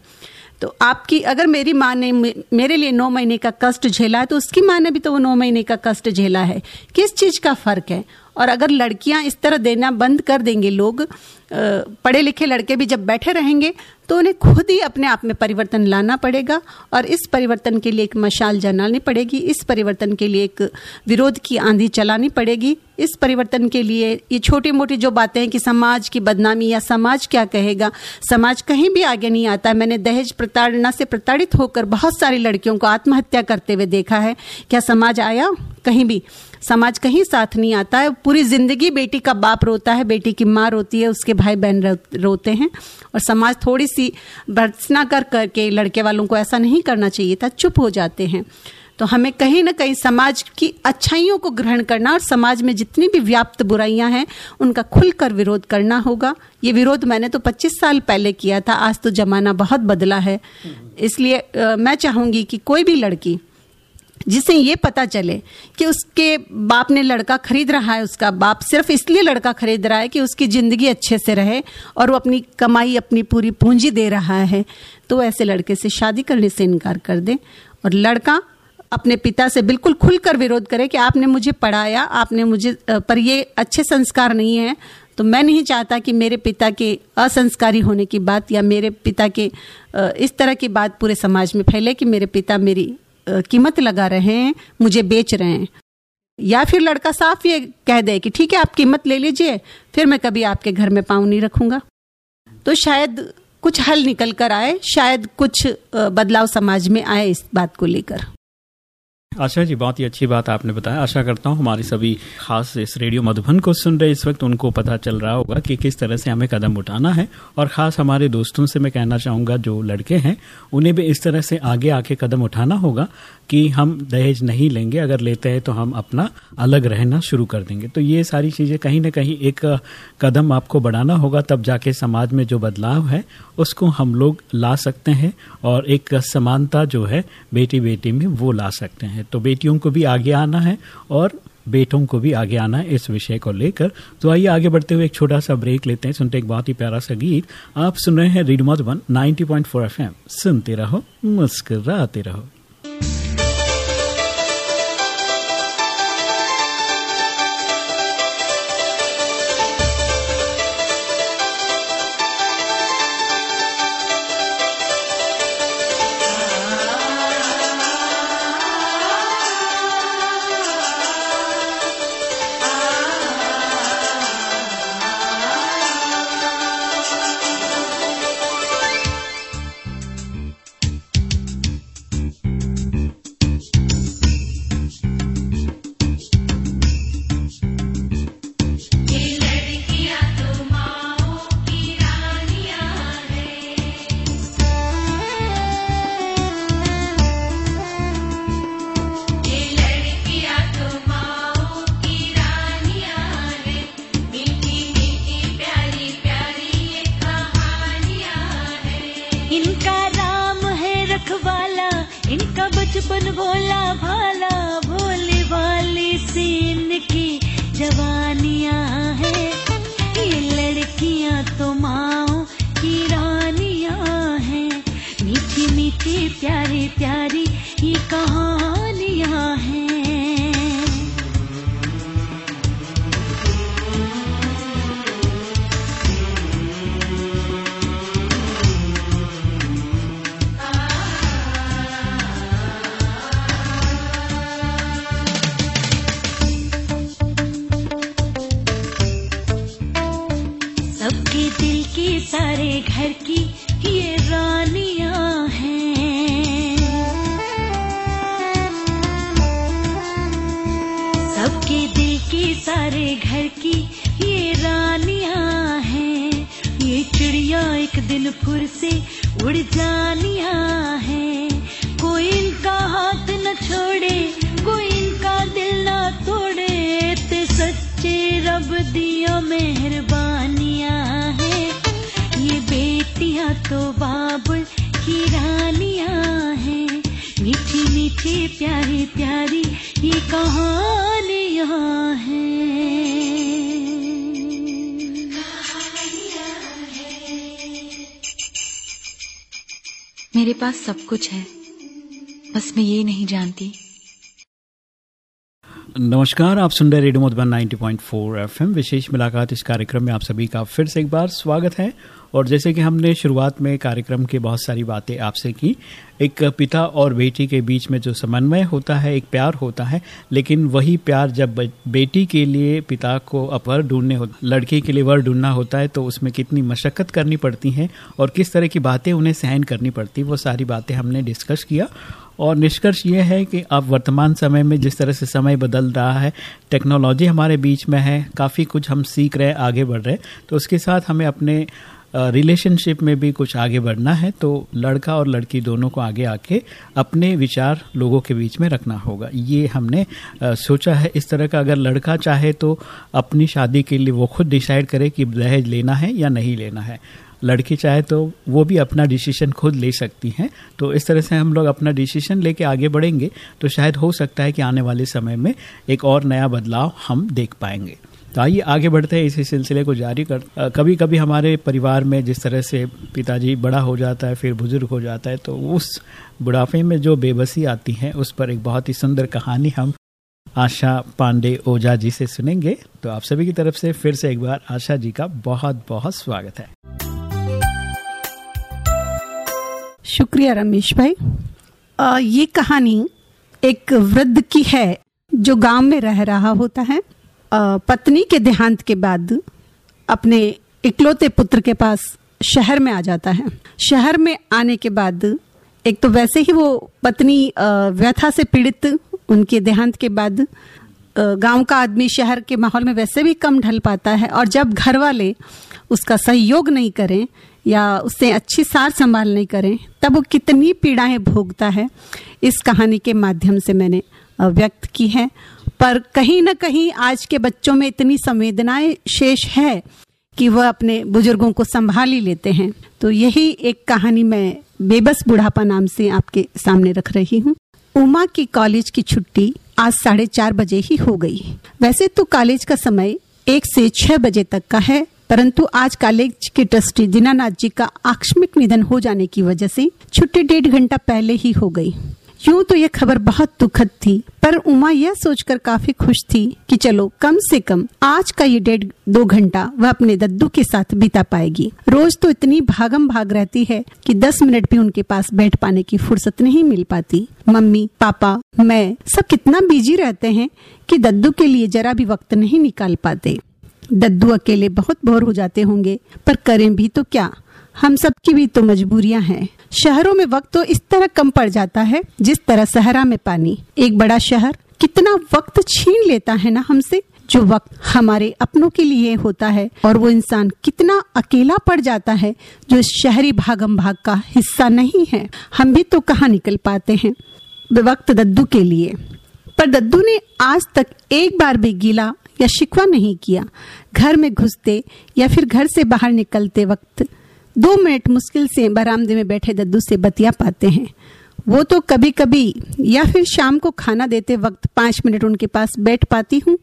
तो आपकी, अगर मेरी माँ ने मेरे लिए नौ महीने का कष्ट झेला है तो उसकी माँ ने भी तो वो नौ महीने का कष्ट झेला है। किस चीज़ का फ़र्क है? और अगर लड़कियाँ इस तरह देना बंद कर देंगे लोग पढ़े लिखे लड़के भी जब बैठे रहेंगे तो उन्हें खुद ही अपने आप में परिवर्तन लाना पड़ेगा और इस परिवर्तन के लिए एक मशाल जलानी पड़ेगी, इस परिवर्तन के लिए एक विरोध की आंधी चलानी पड़ेगी, इस परिवर्तन के लिए ये छोटी मोटी जो बातें हैं कि समाज की बदनामी या समाज क्या कहेगा, समाज कहीं भी आगे नहीं आता। मैंने दहेज प्रताड़ना से प्रताड़ित होकर बहुत सारी लड़कियों को आत्महत्या करते हुए देखा है। क्या समाज आया? कहीं भी। समाज कहीं साथ नहीं आता है। पूरी ज़िंदगी बेटी का बाप रोता है, बेटी की माँ रोती है, उसके भाई बहन रोते हैं और समाज थोड़ी सी भर्सना कर, करके लड़के वालों को ऐसा नहीं करना चाहिए था, चुप हो जाते हैं। तो हमें कहीं ना कहीं समाज की अच्छाइयों को ग्रहण करना और समाज में जितनी भी व्याप्त बुराइयाँ हैं, उनका खुलकर विरोध करना होगा। ये विरोध मैंने तो 25 साल पहले किया था, आज तो जमाना बहुत बदला है। इसलिए मैं चाहूँगी कि कोई भी लड़की जिससे ये पता चले कि उसके बाप ने लड़का खरीद रहा है, उसका बाप सिर्फ़ इसलिए लड़का खरीद रहा है कि उसकी ज़िंदगी अच्छे से रहे और वो अपनी कमाई, अपनी पूरी पूंजी दे रहा है। तो ऐसे लड़के से शादी करने से इनकार कर दे और लड़का अपने पिता से बिल्कुल खुलकर विरोध करे कि आपने मुझे पढ़ाया, आपने मुझे पर ये अच्छे संस्कार नहीं है। तो मैं नहीं चाहता कि मेरे पिता के असंस्कारी होने की बात या मेरे पिता के इस तरह की बात पूरे समाज में फैले कि मेरे पिता मेरी कीमत लगा रहे हैं, मुझे बेच रहे हैं। या फिर लड़का साफ़ ये कह दे कि ठीक है, आप कीमत ले लीजिए, फिर मैं कभी आपके घर में पाँव नहीं रखूँगा। तो शायद कुछ हल निकल कर आए, शायद कुछ बदलाव समाज में आए इस बात को लेकर। आशा जी, बहुत ही अच्छी बात आपने बताया। आशा करता हूँ हमारे सभी खास इस रेडियो मधुबन को सुन रहे, इस वक्त उनको पता चल रहा होगा कि किस तरह से हमें कदम उठाना है और ख़ास हमारे दोस्तों से मैं कहना चाहूँगा, जो लड़के हैं, उन्हें भी इस तरह से आगे आके कदम उठाना होगा कि हम दहेज नहीं लेंगे, अगर लेते हैं तो हम अपना अलग रहना शुरू कर देंगे। तो ये सारी चीज़ें कहीं ना कहीं एक कदम आपको बढ़ाना होगा, तब जाके समाज में जो बदलाव है, उसको हम लोग ला सकते हैं और एक समानता जो है बेटी बेटी में वो ला सकते हैं। तो बेटियों को भी आगे आना है और बेटों को भी आगे आना है इस विषय को लेकर। तो आइए आगे बढ़ते हुए एक छोटा सा ब्रेक लेते हैं, सुनते एक बहुत ही प्यारा सा गीत। आप सुन रहे हैं रेडियो मधुबन 90.4 एफएम। सुनते रहो, मुस्कराते रहो। नमस्कार, आप सुन रहे रेडियो मधुबन 90.4 एफएम। विशेष मुलाकात इस कार्यक्रम में आप सभी का फिर से एक बार स्वागत है। और जैसे कि हमने शुरुआत में कार्यक्रम की बहुत सारी बातें आपसे की, एक पिता और बेटी के बीच में जो समन्वय होता है, एक प्यार होता है, लेकिन वही प्यार जब बेटी के लिए पिता को अपर ढूँढने लड़के के लिए वर ढूंढना होता है तो उसमें कितनी मशक्कत करनी पड़ती हैं और किस तरह की बातें उन्हें सहन करनी पड़ती वो सारी बातें हमने डिस्कस किया। और निष्कर्ष ये है कि अब वर्तमान समय में जिस तरह से समय बदल रहा है, टेक्नोलॉजी हमारे बीच में है, काफ़ी कुछ हम सीख रहे हैं, आगे बढ़ रहे हैं तो उसके साथ हमें अपने रिलेशनशिप में भी कुछ आगे बढ़ना है तो लड़का और लड़की दोनों को आगे आके अपने विचार लोगों के बीच में रखना होगा। ये हमने आ, सोचा है। इस तरह का अगर लड़का चाहे तो अपनी शादी के लिए वो खुद डिसाइड करे कि दहेज लेना है या नहीं लेना है। लड़की चाहे तो वो भी अपना डिसीज़न खुद ले सकती हैं। तो इस तरह से हम लोग अपना डिसीज़न लेके आगे बढ़ेंगे तो शायद हो सकता है कि आने वाले समय में एक और नया बदलाव हम देख पाएँगे। तो आइए आगे बढ़ते हैं इसी सिलसिले को जारी कर आ, कभी कभी हमारे परिवार में जिस तरह से पिताजी बड़ा हो जाता है फिर बुज़ुर्ग हो जाता है तो उस बुढ़ापे में जो बेबसी आती है उस पर एक बहुत ही सुंदर कहानी हम आशा पांडे ओझा जी से सुनेंगे। तो आप सभी की तरफ़ से फिर से एक बार आशा जी का बहुत बहुत स्वागत है। शुक्रिया रमेश भाई। आ, ये कहानी एक वृद्ध की है जो गाँव में रह रहा होता है। पत्नी के देहांत के बाद अपने इकलौते पुत्र के पास शहर में आ जाता है। शहर में आने के बाद एक तो वैसे ही वो पत्नी व्यथा से पीड़ित, उनके देहांत के बाद गाँव का आदमी शहर के माहौल में वैसे भी कम ढल पाता है और जब घर वाले उसका सहयोग नहीं करें या उससे अच्छी सार संभाल नहीं करें, तब वो कितनी पीड़ाएँ भोगता है, इस कहानी के माध्यम से मैंने व्यक्त की है। पर कहीं ना कहीं आज के बच्चों में इतनी संवेदनाएँ शेष है कि वह अपने बुज़ुर्गों को संभाल ही लेते हैं। तो यही एक कहानी मैं बेबस बुढ़ापा नाम से आपके सामने रख रही हूँ। उमा की कॉलेज की छुट्टी आज साढ़े चार बजे ही हो गई। वैसे तो कॉलेज का समय एक से छह बजे तक का है, परंतु आज कॉलेज के ट्रस्टी दीनानाथ जी का आकस्मिक निधन हो जाने की वजह से छुट्टी डेढ़ घंटा पहले ही हो गई। यूँ तो यह खबर बहुत दुखद थी, पर उमा यह सोचकर काफ़ी खुश थी कि चलो, कम से कम आज का ये डेढ़ दो घंटा वह अपने दद्दू के साथ बिता पाएगी। रोज तो इतनी भागम भाग रहती है कि दस मिनट भी उनके पास बैठ पाने की फुर्सत नहीं मिल पाती। मम्मी, पापा, मैं, सब कितना बिज़ी रहते हैं कि दद्दू के लिए जरा भी वक्त नहीं निकाल पाते। दद्दू अकेले बहुत बोर हो जाते होंगे, पर करें भी तो क्या? हम सबकी भी तो मजबूरियाँ हैं। शहरों में वक्त तो इस तरह कम पड़ जाता है, जिस तरह सहरा में पानी। एक बड़ा शहर कितना वक्त छीन लेता है ना हमसे? जो वक्त हमारे अपनों के लिए होता है, और वो इंसान कितना अकेला पड़ जाता है, जो इस शहरी भागम भाग का हिस्सा नहीं है। हम भी तो कहाँ निकल पाते हैं? वक्त दद्दू के लिए। पर दद्दू ने आज तक एक बार भी गीला या शिकवा नहीं किया। घर में घुसते या फिर घर से बाहर निकलते वक्त दो मिनट मुश्किल से बरामदे में बैठे दद्दू से बतिया पाते हैं। वो तो कभी कभी या फिर शाम को खाना देते वक्त पाँच मिनट उनके पास बैठ पाती हूँ।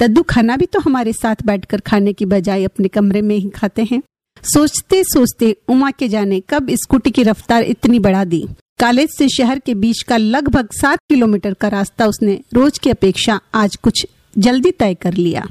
दद्दू खाना भी तो हमारे साथ बैठकर खाने की बजाय अपने कमरे में ही खाते हैं। सोचते सोचते उमा के जाने कब स्कूटी की रफ्तार इतनी बढ़ा दी। कॉलेज से शहर के बीच का लगभग सात किलोमीटर का रास्ता उसने रोज की अपेक्षा आज कुछ जल्दी तय कर लिया।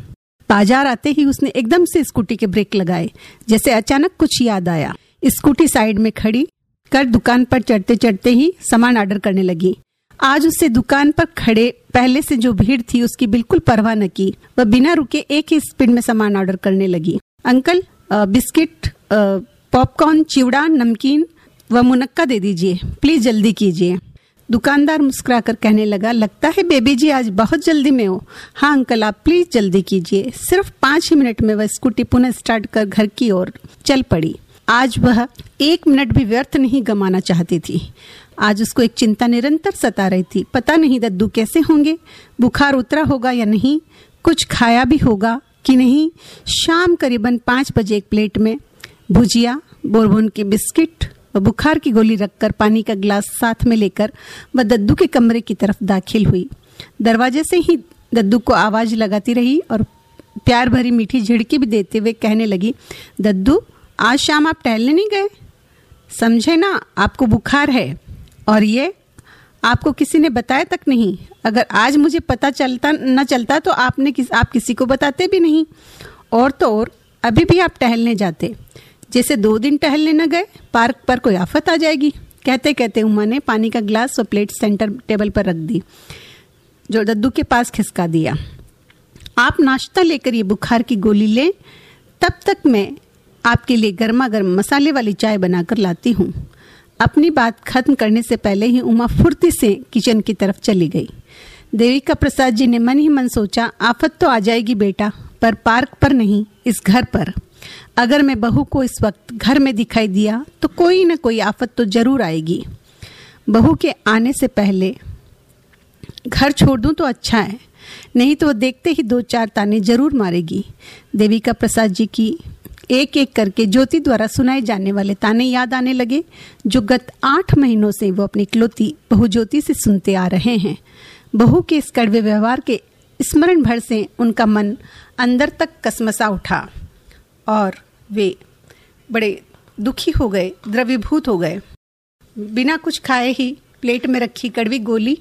बाज़ार आते ही उसने एकदम से स्कूटी के ब्रेक लगाए, जैसे अचानक कुछ याद आया। स्कूटी साइड में खड़ी, कर दुकान पर चढ़ते चढ़ते ही सामान ऑर्डर करने लगी। आज उससे दुकान पर खड़े, पहले से जो भीड़ थी उसकी बिल्कुल परवाह न की। वह बिना रुके एक ही स्पीड में सामान ऑर्डर करने लगी। अंकल बिस्किट पॉपकॉर्न, चिवड़ा, नमकीन व मुनक्का दे दीजिए। प्लीज़ जल्दी कीजिए। दुकानदार मुस्कुराकर कहने लगा, लगता है बेबी जी आज बहुत जल्दी में हो। हाँ अंकल, आप प्लीज़ जल्दी कीजिए। सिर्फ़ पाँच ही मिनट में वह स्कूटी पुनः स्टार्ट कर घर की ओर चल पड़ी। आज वह एक मिनट भी व्यर्थ नहीं गमाना चाहती थी। आज उसको एक चिंता निरंतर सता रही थी। पता नहीं दद्दू कैसे होंगे। बुखार उतरा होगा या नहीं? कुछ खाया भी होगा कि नहीं? शाम करीबन पाँच बजे एक प्लेट में भुजिया बोरबोन के बिस्किट व बुखार की गोली रखकर पानी का गिलास साथ में लेकर वह दद्दू के कमरे की तरफ़ दाखिल हुई। दरवाजे से ही दद्दू को आवाज़ लगाती रही और प्यार भरी मीठी झिड़की भी देते हुए कहने लगी, दद्दू, आज शाम आप टहलने नहीं गए? समझे ना, आपको बुखार है। और ये, आपको किसी ने बताया तक नहीं। अगर आज मुझे पता चलता, न चलता तो आपने किस, आप किसी को बताते भी नहीं। और तो और, अभी भी आप टहलने जाते। जैसे दो दिन टहलने न गए, पार्क पर कोई आफत आ जाएगी। कहते कहते उमा ने पानी का ग्लास और प्लेट सेंटर टेबल पर रख दी, जो दद्दू के पास खिसका दिया। आप नाश्ता लेकर ये बुखार की गोली लें, तब तक मैं आपके लिए गर्मा गर्म मसाले वाली चाय बनाकर लाती हूँ। अपनी बात खत्म करने से पहले ही उमा फुर्ती से किचन की तरफ़ चली गई। देविका प्रसाद जी ने मन ही मन सोचा, आफत तो आ जाएगी बेटा, पर पार्क पर नहीं, इस घर पर। अगर मैं बहू को इस वक्त घर में दिखाई दिया तो कोई ना कोई आफत तो ज़रूर आएगी। बहू के आने से पहले घर छोड़ दूँ तो अच्छा है, नहीं तो वो देखते ही दो चार ताने ज़रूर मारेगी। देविका प्रसाद जी की एक एक करके ज्योति द्वारा सुनाए जाने वाले ताने याद आने लगे, जो गत आठ महीनों से वो अपनी इकलौती बहु ज्योति से सुनते आ रहे हैं। बहू के इस कड़वे व्यवहार के स्मरण भर से उनका मन अंदर तक कसमसा उठा। और वे बड़े दुखी हो गए, द्रवीभूत हो गए। बिना कुछ खाए ही प्लेट में रखी कड़वी गोली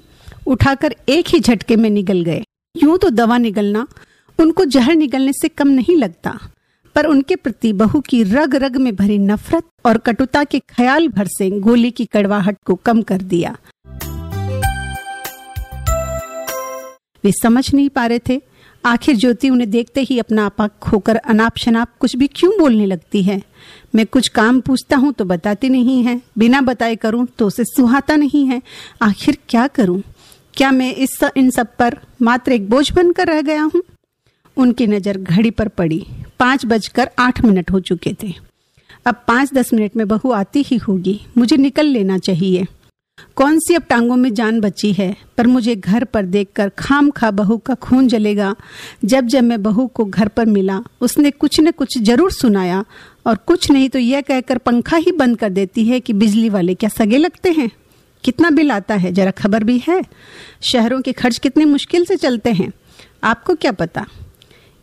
उठाकर एक ही झटके में निगल गए। यूँ तो दवा निगलना, उनको जहर निगलने से कम नहीं लगता, पर उनके प्रति बहू की रग रग में भरी नफरत और कटुता के ख्याल भर से गोली की कड़वाहट को कम कर दिया। वे समझ नहीं पा रहे थे आखिर ज्योति उन्हें देखते ही अपना आपा खोकर अनाप शनाप कुछ भी क्यों बोलने लगती है? मैं कुछ काम पूछता हूँ तो बताती नहीं है। बिना बताए करूँ तो उसे सुहाता नहीं है। आखिर क्या करूँ? क्या मैं इस इन सब पर मात्र एक बोझ बनकर रह गया हूँ? उनकी नज़र घड़ी पर पड़ी। पाँच बजकर आठ मिनट हो चुके थे। अब पाँच दस मिनट में बहू आती ही होगी। मुझे निकल लेना चाहिए। कौन सी अब टांगों में जान बची है? पर मुझे घर पर देखकर खाम खा बहू का खून जलेगा। जब जब मैं बहू को घर पर मिला, उसने कुछ न कुछ ज़रूर सुनाया। और कुछ नहीं तो यह कहकर पंखा ही बंद कर देती है कि बिजली वाले क्या सगे लगते हैं? कितना बिल आता है? जरा खबर भी है? शहरों के खर्च कितने मुश्किल से चलते हैं। आपको क्या पता?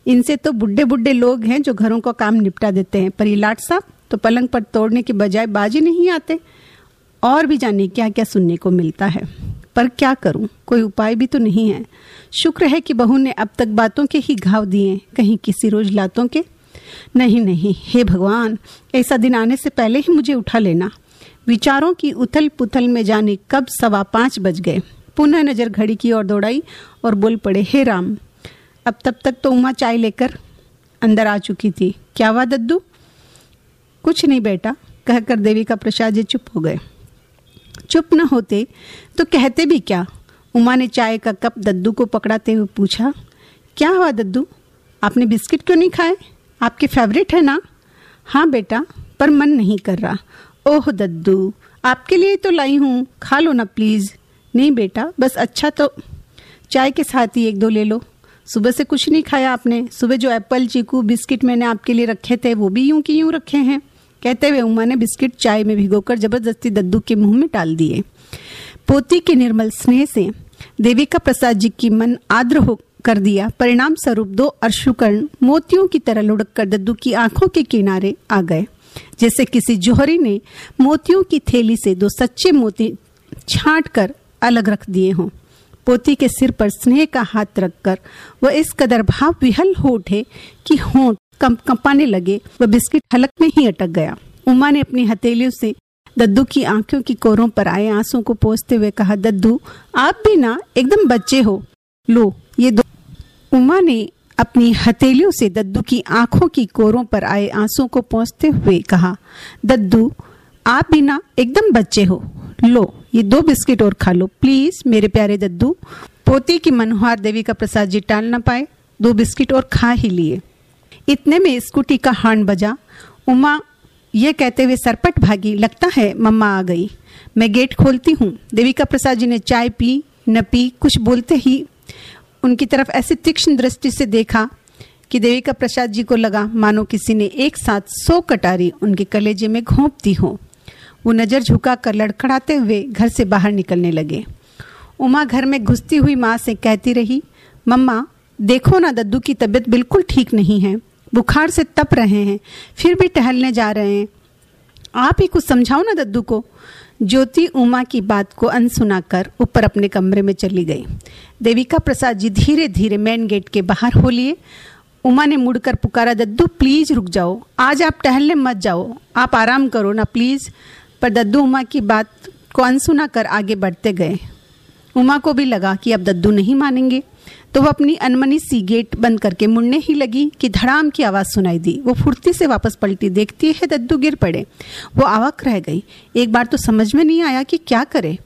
इनसे तो बुढ़े बुढ़े लोग हैं जो घरों का काम निपटा देते हैं। पर ये लाट साहब तो पलंग पर तोड़ने के बजाय बाजी नहीं आते। और भी जाने क्या क्या सुनने को मिलता है। पर क्या करूँ? कोई उपाय भी तो नहीं है। शुक्र है कि बहू ने अब तक बातों के ही घाव दिए। कहीं किसी रोज लातों के? नहीं नहीं। हे भगवान, ऐसा दिन आने से पहले ही मुझे उठा लेना। विचारों की उथल पुथल में जाने कब सवा पाँच बज गए। पुनः नज़र घड़ी की ओर दौड़ाई और बोल पड़े, हे राम, अब तब तक तो उमा चाय लेकर अंदर आ चुकी थी। क्या हुआ दद्दू? कुछ नहीं बेटा, कहकर देवी का प्रसाद चुप हो गए। चुप न होते तो कहते भी क्या? उमा ने चाय का कप दद्दू को पकड़ाते हुए पूछा, क्या हुआ दद्दू? आपने बिस्किट क्यों नहीं खाए? आपके फेवरेट है ना? हाँ बेटा, पर मन नहीं कर रहा। ओह दद्दू, आपके लिए तो लाई हूँ, खा लो ना प्लीज़ नहीं बेटा, बस अच्छा तो चाय के साथ ही एक दो ले लो। सुबह से कुछ नहीं खाया आपने। सुबह जो एप्पल चीकू, बिस्किट मैंने आपके लिए रखे थे, वो भी यूँ की यूँ रखे हैं। कहते हुए उमा ने बिस्किट चाय में भिगोकर ज़बरदस्ती दद्दू के मुँह में डाल दिए। पोती के निर्मल स्नेह से देविका प्रसाद जी की मन आद्र हो कर दिया। परिणाम स्वरूप दो अश्रुकर्ण मोतियों की तरह लुढ़क कर दद्दू की आँखों के किनारे आ गए। जैसे किसी जोहरी ने मोतियों की थैली से दो सच्चे मोती छांट कर अलग रख दिए हों। पोती के सिर पर स्नेह का हाथ रखकर वह इस कदर भाव विहल हो उठे कि होंठ कंपाने लगे। वह बिस्किट हलक में ही अटक गया। उमा ने अपनी हथेलियों से दद्दू की आँखों की कोरों पर आए आँसू को पोसते हुए कहा, दद्दू, आप भी ना एकदम बच्चे हो। लो, ये दो उमा ने अपनी हथेलियों से दद्दू की आँखों की कोरों पर आए आँसू को पहुँचते हुए कहा, दद्दू, आप भी ना एकदम बच्चे हो। लो, ये दो बिस्किट और खा लो। प्लीज़, मेरे प्यारे दद्दू, पोती की मनोहार देवी का प्रसाद जी टाल ना पाए। दो बिस्किट और खा ही लिए। इतने में स्कूटी का हार्न बजा। उमा ये कहते हुए सरपट भागी, लगता है मम्मा आ गई। मैं गेट खोलती हूँ। देविका प्रसाद जी ने चाय पी, न पी, कुछ बोलते ही उनकी तरफ़ ऐसी तीक्ष्ण दृष्टि से देखा कि देविका प्रसाद जी को लगा, मानो किसी ने एक साथ सौ कटारी उनके कलेजे में घोंप दी हो। वो नज़र झुका कर लड़खड़ाते हुए घर से बाहर निकलने लगे। उमा घर में घुसती हुई माँ से कहती रही, मम्मा, देखो ना, दद्दू की तबीयत बिल्कुल ठीक नहीं है। बुखार से तप रहे हैं, फिर भी टहलने जा रहे हैं। आप ही कुछ समझाओ ना दद्दू को। ज्योति उमा की बात को अनसुना कर ऊपर अपने कमरे में चली गई। देविका प्रसाद जी धीरे धीरे मेन गेट के बाहर हो लिए। उमा ने मुड़कर पुकारा, दद्दू प्लीज़ रुक जाओ। आज आप टहलने मत जाओ। आप आराम करो ना प्लीज़ पर दद्दू उमा की बात को अनसुना कर आगे बढ़ते गए। उमा को भी लगा कि अब दद्दू नहीं मानेंगे। तो वह अपनी अनमनी सी गेट बंद करके मुड़ने ही लगी कि धड़ाम की आवाज़ सुनाई दी। वो फुर्ती से वापस पलटी, देखती है दद्दू गिर पड़े। वो आवक रह गई। एक बार तो समझ में नहीं आया कि क्या करे।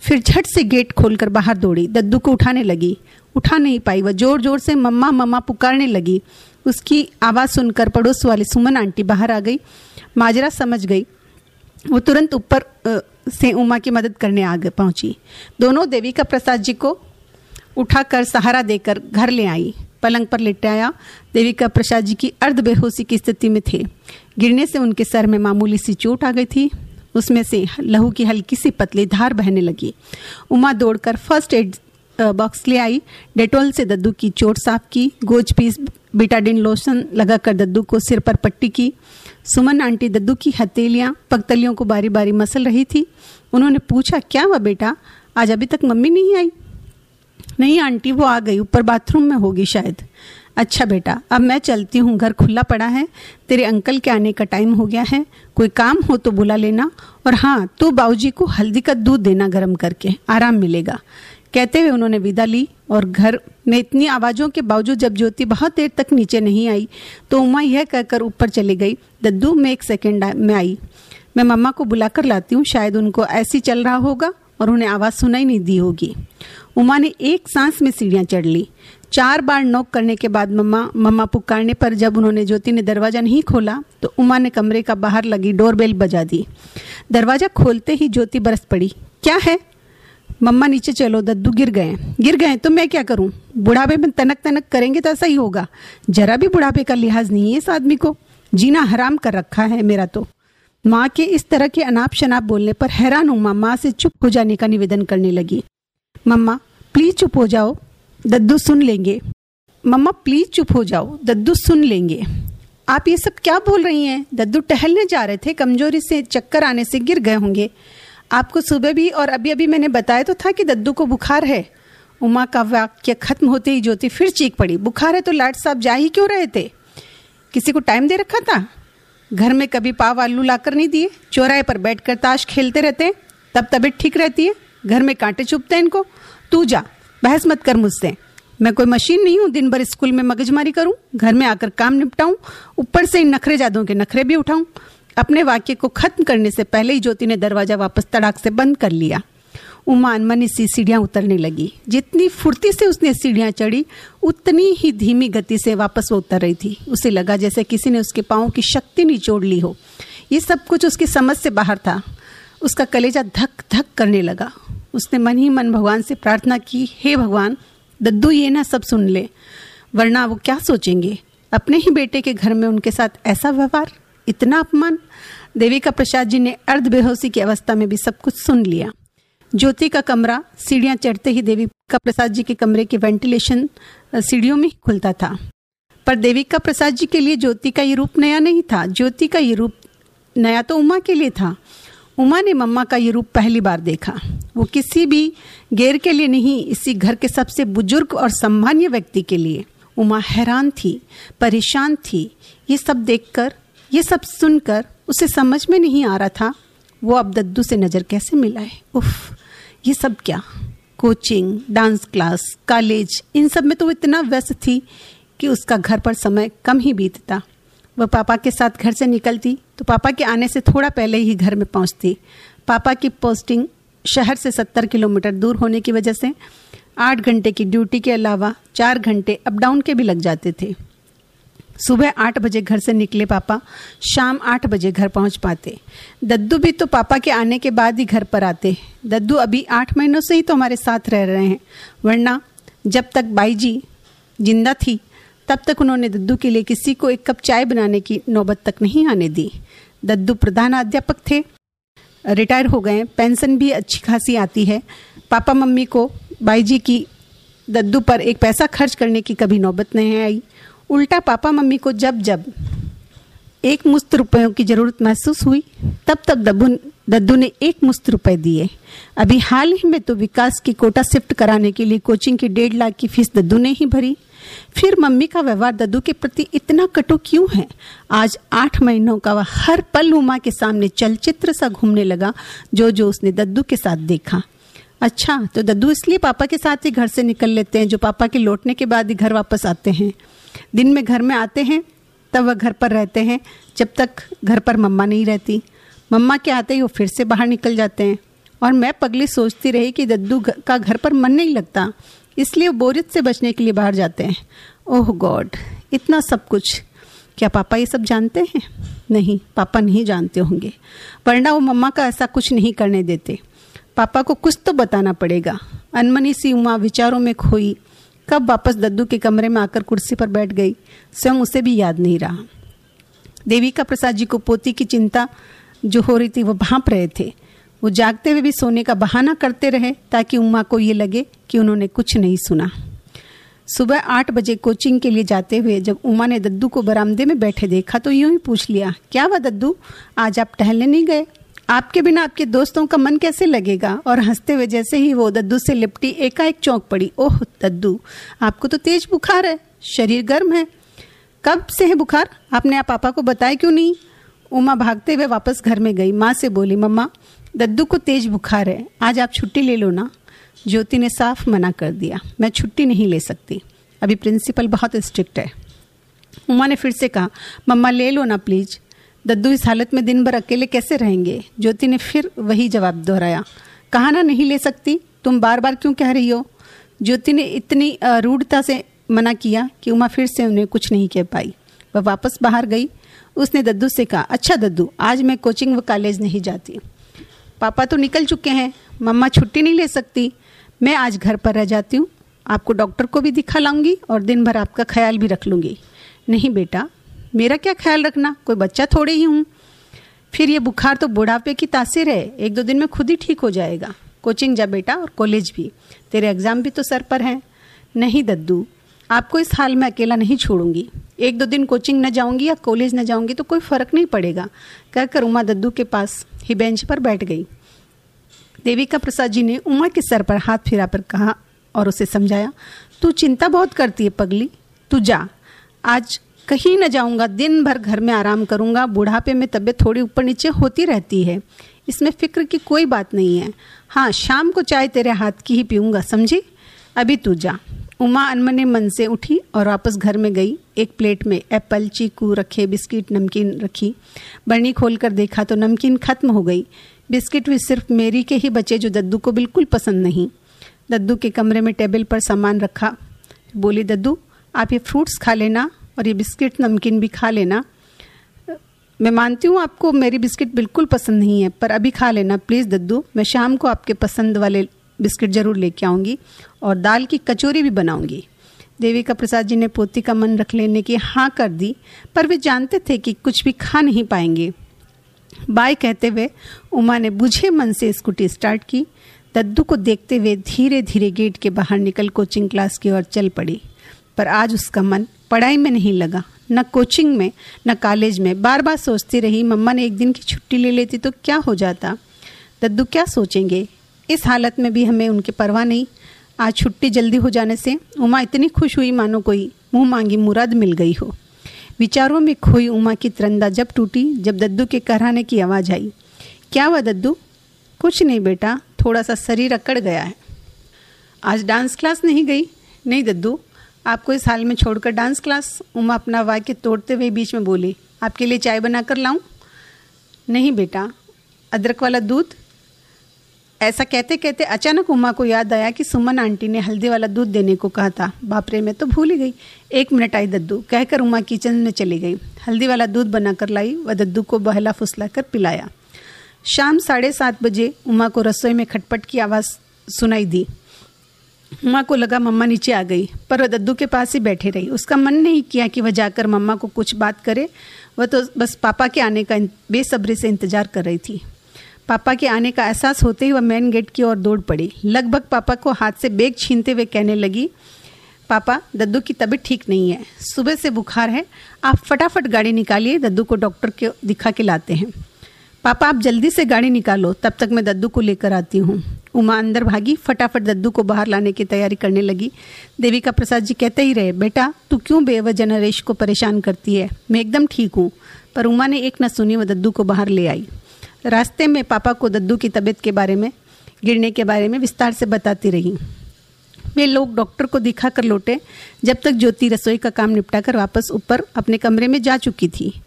फिर झट से गेट खोलकर बाहर दौड़ी। दद्दू को उठाने लगी। उठा नहीं पाई। वह ज़ोर ज़ोर से मम्मा मम्मा पुकारने लगी। उसकी आवाज़ सुनकर पड़ोस वाली सुमन आंटी बाहर आ गई। माजरा समझ गई। वो तुरंत ऊपर से उमा की मदद करने आगे पहुँची। दोनों देविका प्रसाद जी को उठाकर सहारा देकर घर ले आई। पलंग पर लिटाया देविका प्रसाद जी की अर्ध बेहोशी की स्थिति में थे। गिरने से उनके सर में मामूली सी चोट आ गई थी। उसमें से लहू की हल्की सी पतली धार बहने लगी। उमा दौड़कर फ़र्स्ट एड बॉक्स ले आई। डेटोल से दद्दू की चोट साफ़ की। गोज पीस, बिटाडिन लोशन लगाकर दद्दू को सिर पर पट्टी की। सुमन आंटी दद्दू की हथेलियाँ, पगतलियों को बारी बारी मसल रही थी। उन्होंने पूछा, क्या हुआ बेटा? आज अभी तक मम्मी नहीं आई? नहीं, आंटी, वो आ गई, ऊपर बाथरूम में होगी शायद। अच्छा बेटा, अब मैं चलती हूँ, घर खुला पड़ा है, तेरे अंकल के आने का टाइम हो गया है, कोई काम हो तो बुला लेना, और हाँ तू बाबूजी को हल्दी का दूध देना गर्म करके, आराम मिलेगा। कहते हुए उन्होंने विदा ली, और घर में इतनी आवाज़ों के बावजूद जब ज्योति बहुत देर तक नीचे नहीं आई तो उमा यह कहकर ऊपर चली गई, दद्दू, मैं एक सेकेंड में आई। मैं मम्मा को बुलाकर लाती हूँ, शायद उनको ऐसी चल रहा होगा, और उन्हें आवाज़ सुनाई नहीं दी होगी। उमा ने एक सांस में सीढ़ियाँ चढ़ ली। चार बार नोक करने के बाद मम्मा मम्मा पुकारने पर जब उन्होंने ज्योति ने दरवाज़ा नहीं खोला तो उमा ने कमरे का बाहर लगी डोरबेल बजा दी। दरवाज़ा खोलते ही ज्योति बरस पड़ी। क्या है? मम्मा नीचे चलो, दद्दू गिर गए गिर गए तो मैं क्या करूँ? बुढ़ापे में तनक तनक करेंगे तो ऐसा ही होगा। जरा भी बुढ़ापे का लिहाज नहीं है इस आदमी को। जीना हराम कर रखा है मेरा तो। माँ के इस तरह के अनाप शनाप बोलने पर हैरान उमा माँ से चुप हो जाने का निवेदन करने लगी। मम्मा प्लीज़ चुप हो जाओ। दद्दू सुन लेंगे। मम्मा प्लीज़ चुप हो जाओ। दद्दू सुन लेंगे। आप ये सब क्या बोल रही हैं? दद्दू टहलने जा रहे थे। कमज़ोरी से चक्कर आने से गिर गए होंगे। आपको सुबह भी और अभी अभी मैंने बताया तो था कि दद्दू को बुखार है। उमा का वाक्य खत्म होते ही ज्योति फिर चीख पड़ी। बुखार है तो लाट साहब जा ही क्यों रहे थे? किसी को टाइम दे रखा था? घर में कभी पाव आलू लाकर नहीं दिए? चौराहे पर बैठकर ताश खेलते रहते तब तबीयत ठीक रहती है? घर में कांटे चुपते हैं इनको? तू जा, बहस मत कर मुझसे। मैं कोई मशीन नहीं हूँ, दिन भर स्कूल में मगजमारी करूँ, घर में आकर काम निपटाऊं, ऊपर से इन नखरे जादों के नखरे भी उठाऊं। अपने वाक्य को खत्म करने से पहले ही ज्योति ने दरवाज़ा वापस तड़ाक से बंद कर लिया। उमा अनमनी सी सीढ़ियाँ उतरने लगी। जितनी फुर्ती से उसने सीढ़ियाँ चढ़ी, उतनी ही धीमी गति से वापस वो उतर रही थी। उसे लगा जैसे किसी ने उसके पाँव की शक्ति निचोड़ ली हो। ये सब कुछ उसकी समझ से बाहर था। उसका कलेजा धक धक करने लगा। उसने मन ही मन भगवान से प्रार्थना की, हे भगवान, दद्दू ये ना सब सुन ले, वरना वो क्या सोचेंगे? अपने ही बेटे के घर में उनके साथ ऐसा व्यवहार, इतना अपमान? देविका प्रसाद जी ने अर्ध बेहोशी की अवस्था में भी सब कुछ सुन लिया। ज्योति का कमरा, सीढ़ियाँ चढ़ते ही देविका प्रसाद जी के कमरे की वेंटिलेशन सीढ़ियों में ही खुलता था। पर देविका प्रसाद जी के लिए ज्योति का ये रूप नया नहीं था। ज्योति का ये रूप नया तो उमा के लिए था। उमा ने मम्मा का ये रूप पहली बार देखा। वो किसी भी गैर के लिए नहीं, इसी घर के सबसे बुज़ुर्ग और सम्मान्य व्यक्ति के लिए। उमा हैरान थी, परेशान थी। ये सब देखकर, ये सब सुनकर उसे समझ में नहीं आ रहा था, वो अब दद्दू से नज़र कैसे मिलाए उफ, ये सब क्या? कोचिंग, डांस क्लास, कॉलेज, इन सब में तो वो इतना व्यस्त थी कि उसका घर पर समय कम ही बीतता। वह पापा के साथ घर से निकलती तो पापा के आने से थोड़ा पहले ही घर में पहुँचती। पापा की पोस्टिंग शहर से सत्तर किलोमीटर दूर होने की वजह से आठ घंटे की ड्यूटी के अलावा चार घंटे अप डाउन के भी लग जाते थे। सुबह आठ बजे घर से निकले पापा, शाम आठ बजे घर पहुँच पाते। दद्दू भी तो पापा के आने के बाद ही घर पर आते। दद्दू अभी आठ महीनों से ही तो हमारे साथ रह रहे हैं। वरना जब तक बाई जी ज़िंदा थी तब तक उन्होंने दद्दू के लिए किसी को एक कप चाय बनाने की नौबत तक नहीं आने दी। दद्दू प्रधान अध्यापक थे, रिटायर हो गए, पेंशन भी अच्छी खासी आती है। पापा मम्मी को बाई जी की दद्दू पर एक पैसा खर्च करने की कभी नौबत नहीं आई। उल्टा पापा मम्मी को जब जब एक मुस्त रुपयों की ज़रूरत महसूस हुई, तब तक दब्बू दद्दू ने एक मुस्त रुपए दिए। अभी हाल ही में तो विकास की कोटा शिफ्ट कराने के लिए कोचिंग की डेढ़ लाख की फ़ीस दद्दू ने ही भरी। फिर मम्मी का व्यवहार दद्दू के प्रति इतना कटु क्यों है? आज आठ महीनों का वह हर पल उमा के सामने चलचित्र सा घूमने लगा जो जो उसने दद्दू के साथ देखा। अच्छा तो दद्दू इसलिए पापा के साथ ही घर से निकल लेते हैं, जो पापा के लौटने के बाद ही घर वापस आते हैं। दिन में घर में आते हैं, तब वह घर पर रहते हैं, जब तक घर पर मम्मा नहीं रहती। मम्मा के आते ही वो फिर से बाहर निकल जाते हैं। और मैं पगली सोचती रही कि दद्दू का घर पर मन नहीं लगता। इसलिए बोरियत से बचने के लिए बाहर जाते हैं। ओह गॉड, इतना सब कुछ। क्या पापा ये सब जानते हैं? नहीं, पापा नहीं जानते होंगे। वरना वो मम्मा का ऐसा कुछ नहीं करने देते। पापा को कुछ तो बताना पड़ेगा। अनमनी सी उमा विचारों में खोई, कब वापस दद्दू के कमरे में आकर कुर्सी पर बैठ गई। स्वयं उसे भी याद नहीं रहा। देविका प्रसाद जी को पोती की चिंता जो हो रही थी, वो भाप रहे थे। वो जागते हुए भी सोने का बहाना करते रहे ताकि उमा को ये लगे कि उन्होंने कुछ नहीं सुना। सुबह आठ बजे कोचिंग के लिए जाते हुए जब उमा ने दद्दू को बरामदे में बैठे देखा तो यूँ ही पूछ लिया, क्या हुआ दद्दू? आज आप टहलने नहीं गए? आपके बिना आपके दोस्तों का मन कैसे लगेगा? और हँसते हुए जैसे ही वो दद्दू से लिपटी एकाएक चौंक पड़ी, ओह दद्दू, आपको तो तेज बुखार है, शरीर गर्म है। कब से है बुखार? आपने आप पापा को बताया क्यों नहीं? उमा भागते हुए वापस घर में गई। माँ से बोली, मम्मा दद्दू को तेज बुखार है। आज आप छुट्टी ले लो ना। ज्योति ने साफ़ मना कर दिया। मैं छुट्टी नहीं ले सकती। अभी प्रिंसिपल बहुत स्ट्रिक्ट है। उमा ने फिर से कहा, मम्मा, ले लो ना प्लीज़। दद्दू इस हालत में दिन भर अकेले कैसे रहेंगे? ज्योति ने फिर वही जवाब दोहराया, कहा ना नहीं ले सकती? तुम बार बार क्यों कह रही हो? ज्योति ने इतनी रूढ़ता से मना किया कि उमा फिर से उन्हें कुछ नहीं कह पाई। वह वापस बाहर गई। उसने दद्दू से कहा अच्छा दद्दू, आज मैं कोचिंग व कॉलेज नहीं जाती। पापा तो निकल चुके हैं। मम्मा छुट्टी नहीं ले सकती। मैं आज घर पर रह जाती हूँ। आपको डॉक्टर को भी दिखा लाऊँगी और दिन भर आपका ख्याल भी रख लूँगी। नहीं बेटा, मेरा क्या ख्याल रखना? कोई बच्चा थोड़े ही हूँ। फिर ये बुखार तो बुढ़ापे की तासीर है। एक दो दिन में खुद ही ठीक हो जाएगा। कोचिंग जा बेटा और कॉलेज भी। तेरे एग्ज़ाम भी तो सर पर हैं। नहीं दद्दू आपको इस हाल में अकेला नहीं छोड़ूँगी। एक दो दिन कोचिंग न जाऊँगी या कॉलेज न जाऊँगी तो कोई फ़र्क नहीं पड़ेगा, कहकर उमा दद्दू के पास ही बेंच पर बैठ गई। देविका प्रसाद जी ने उमा के सर पर हाथ फिरा कर कहा और उसे समझाया, तू चिंता बहुत करती है पगली, तू जा। आज कहीं न जाऊँगा, दिन भर घर में आराम करूँगा, बुढ़ापे में तबीयत थोड़ी ऊपर नीचे होती रहती है। इसमें फ़िक्र की कोई बात नहीं है। हाँ शाम को चाय तेरे हाथ की ही पीऊँगा, समझी? अभी तू जा। उमा अनमने मन से उठी और वापस घर में गई। एक प्लेट में एप्पल, चीकू रखे, बिस्किट, नमकीन रखी। बर्नी खोलकर देखा तो नमकीन खत्म हो गई। बिस्किट भी सिर्फ़ मेरी के ही बचे, जो दद्दू को बिल्कुल पसंद नहीं। दद्दू के कमरे में टेबल पर सामान रखा। बोली, दद्दू, आप ये फ्रूट्स खा लेना और ये बिस्किट, नमकीन भी खा लेना। मैं मानती हूँ आपको मेरी बिस्किट बिल्कुल पसंद नहीं है, पर अभी खा लेना। प्लीज़ दद्दू, मैं शाम को आपके पसंद वाले बिस्किट ज़रूर लेके आऊँगी और दाल की कचौरी भी बनाऊँगी। देविका प्रसाद जी ने पोती का मन रख लेने की हाँ कर दी, पर वे जानते थे कि कुछ भी खा नहीं पाएँगे। बाय कहते हुए उमा ने बुझे मन से स्कूटी स्टार्ट की। दद्दू को देखते हुए धीरे धीरे गेट के बाहर निकल कोचिंग क्लास की ओर चल पड़ी, पर आज उसका मन पढ़ाई में नहीं लगा। न कोचिंग में, न कॉलेज में। बार बार सोचती रही, मम्मा ने एक दिन की छुट्टी ले लेती तो क्या हो जाता? दद्दू, क्या सोचेंगे? इस हालत में भी हमें उनकी परवाह नहीं। आज छुट्टी जल्दी हो जाने से उमा इतनी खुश हुई मानो कोई मुँह मांगी मुराद मिल गई हो। विचारों में खोई उमा की त्रंदा जब टूटी, जब दद्दू के कराने की आवाज़ आई। क्या हुआ दद्दू? कुछ नहीं बेटा थोड़ा सा शरीर अकड़ गया है। आज डांस क्लास नहीं गई? नहीं दद्दू, आपको इस हाल में छोड़कर डांस क्लास? उमा अपना वाक्य तोड़ते हुए बीच में बोली, आपके लिए चाय बनाकर लाऊं? नहीं बेटा, अदरक वाला दूध ऐसा कहते कहते अचानक उमा को याद आया कि सुमन आंटी ने हल्दी वाला दूध देने को कहा था। बापरे, मैं तो भूल ही गई। एक मिनट आई दद्दू। कहकर उमा किचन में चली गई। हल्दी वाला दूध बनाकर लाई व दद्दू को बहला फुसला कर पिलाया। शाम साढ़े सात बजे उमा को रसोई में खटपट की आवाज़ सुनाई दी। उमा को लगा मम्मा नीचे आ गई, पर वह दद्दू के पास ही बैठे रही। उसका मन नहीं किया कि वह जाकर मम्मा को कुछ बात करे। वह तो बस पापा के आने का बेसब्री से इंतज़ार कर रही थी। पापा के आने का एहसास होते ही वह मेन गेट की ओर दौड़ पड़ी। लगभग पापा को हाथ से बैग छीनते हुए कहने लगी, पापा, दद्दू की तबीयत ठीक नहीं है। सुबह से बुखार है। आप फटाफट गाड़ी निकालिए, दद्दू को डॉक्टर के दिखा के लाते हैं। पापा, आप जल्दी से गाड़ी निकालो, तब तक मैं दद्दू को लेकर आती हूँ। उमा अंदर भागी, फटाफट दद्दू को बाहर लाने की तैयारी करने लगी। देविका प्रसाद जी कहते ही रहे, बेटा, तू क्यों बेवजह नरेश को परेशान करती है? मैं एकदम ठीक हूँ। पर उमा ने एक न सुनी, वह दद्दू को बाहर ले आई। रास्ते में पापा को दद्दू की तबीयत के बारे में, गिरने के बारे में विस्तार से बताती रही। वे लोग डॉक्टर को दिखा कर लौटे, जब तक ज्योति रसोई का काम निपटा कर वापस ऊपर अपने कमरे में जा चुकी थी।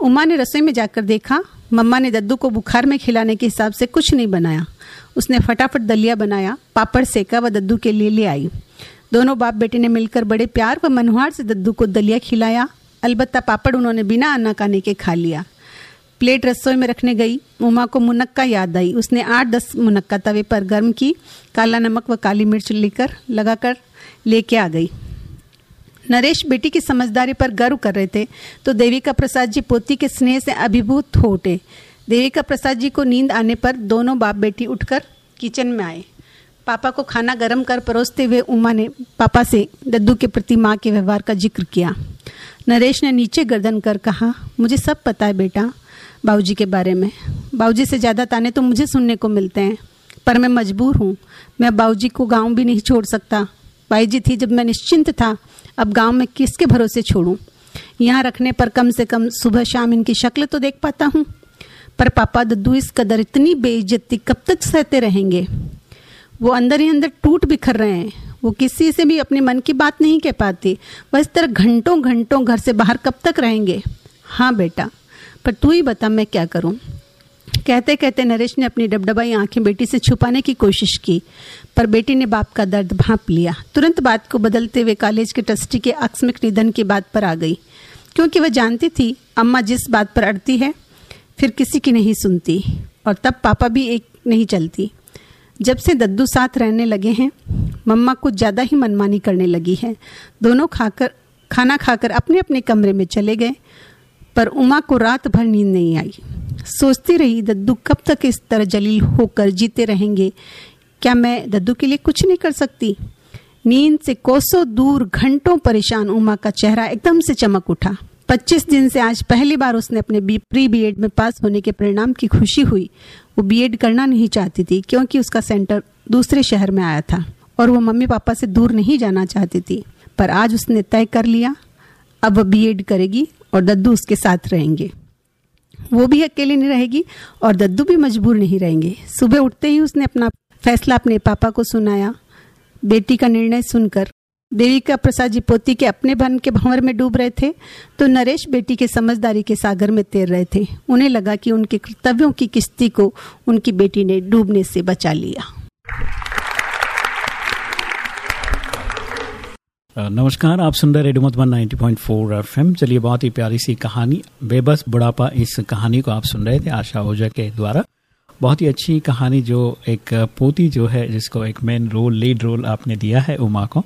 उमा ने रसोई में जाकर देखा, मम्मा ने दद्दू को बुखार में खिलाने के हिसाब से कुछ नहीं बनाया। उसने फटाफट दलिया बनाया, पापड़ सेका व दद्दू के लिए ले आई। दोनों बाप बेटे ने मिलकर बड़े प्यार व मनोहार से दद्दू को दलिया खिलाया। अलबत्ता पापड़ उन्होंने बिना अन्ना काने के खा लिया। प्लेट रसोई में रखने गई। उमा को मुनक्का याद आई। उसने आठ दस मुनक्का तवे पर गर्म की, काला नमक व काली मिर्च लेकर, लगाकर लेके आ गई। नरेश बेटी की समझदारी पर गर्व कर रहे थे तो देविका प्रसाद जी पोती के स्नेह से अभिभूत हो उठे। देविका प्रसाद जी को नींद आने पर दोनों बाप बेटी उठकर किचन में आए। पापा को खाना गर्म कर परोसते हुए उमा ने, पापा से दद्दू के प्रति माँ के व्यवहार का ज़िक्र किया। नरेश ने नीचे गर्दन कर कहा, मुझे सब पता है बेटा बाबूजी के बारे में। बाबूजी से ज़्यादा ताने तो मुझे सुनने को मिलते हैं, पर मैं मजबूर हूँ। मैं बाबूजी को गाँव भी नहीं छोड़ सकता। बाई जी थी जब मैं निश्चिंत था, अब गाँव में किसके भरोसे छोड़ूं? यहाँ रखने पर कम से कम सुबह शाम इनकी शक्ल तो देख पाता हूँ। पर पापा दद्दू इस कदर इतनी बेइज्जती कब तक सहते रहेंगे? वो अंदर ही अंदर टूट बिखर रहे हैं। वो किसी से भी अपने मन की बात नहीं कह पाती। वह इस तरह घंटों घंटों घर से बाहर कब तक रहेंगे? हाँ बेटा पर तू ही बता मैं क्या करूँ? कहते कहते नरेश ने अपनी डबडबाई आँखें बेटी से छुपाने की कोशिश की, पर बेटी ने बाप का दर्द भाप लिया। तुरंत बात को बदलते हुए कॉलेज के ट्रस्टी के आकस्मिक निधन की बात पर आ गई। क्योंकि वह जानती थी, अम्मा जिस बात पर अड़ती है, फिर किसी की नहीं सुनती, और तब पापा भी एक नहीं चलती। जब से दद्दू साथ रहने लगे हैं, मम्मा कुछ ज़्यादा ही मनमानी करने लगी है। दोनों खाकर, खाना खाकर अपने अपने कमरे में चले गए। पर उमा को रात भर नींद नहीं आई। सोचती रही दद्दू कब तक इस तरह जलील होकर जीते रहेंगे? क्या मैं दद्दू के लिए कुछ नहीं कर सकती? नींद से कोसों दूर घंटों परेशान उमा का चेहरा एकदम से चमक उठा। 25 दिन से आज पहली बार उसने अपने बी, प्री बीएड में पास होने के परिणाम की खुशी हुई। वो बीएड करना नहीं चाहती थी क्योंकि उसका सेंटर दूसरे शहर में आया था और वो मम्मी पापा से दूर नहीं जाना चाहती थी। पर आज उसने तय कर लिया अब वो बीएड करेगी और दद्दू उसके साथ रहेंगे। वो भी अकेले नहीं रहेगी और दद्दू भी मजबूर नहीं रहेंगे। सुबह उठते ही उसने अपना फैसला अपने पापा को सुनाया। बेटी का निर्णय सुनकर देविका प्रसाद जी पोती के अपने बन के भंवर में डूब रहे थे तो नरेश बेटी के समझदारी के सागर में तैर रहे थे। उन्हें लगा कि उनके कर्तव्यों की किश्ती को उनकी बेटी ने डूबने से बचा लिया। नमस्कार, आप सुन रहे रेडियो मधुबन 90.4 एफएम। चलिए, बहुत ही प्यारी सी कहानी, बेबस बुढ़ापा, इस कहानी को आप सुन रहे थे आशा ओझा के द्वारा। बहुत ही अच्छी कहानी जो एक पोती जो है, जिसको एक मेन रोल लीड रोल आपने दिया है उमा को,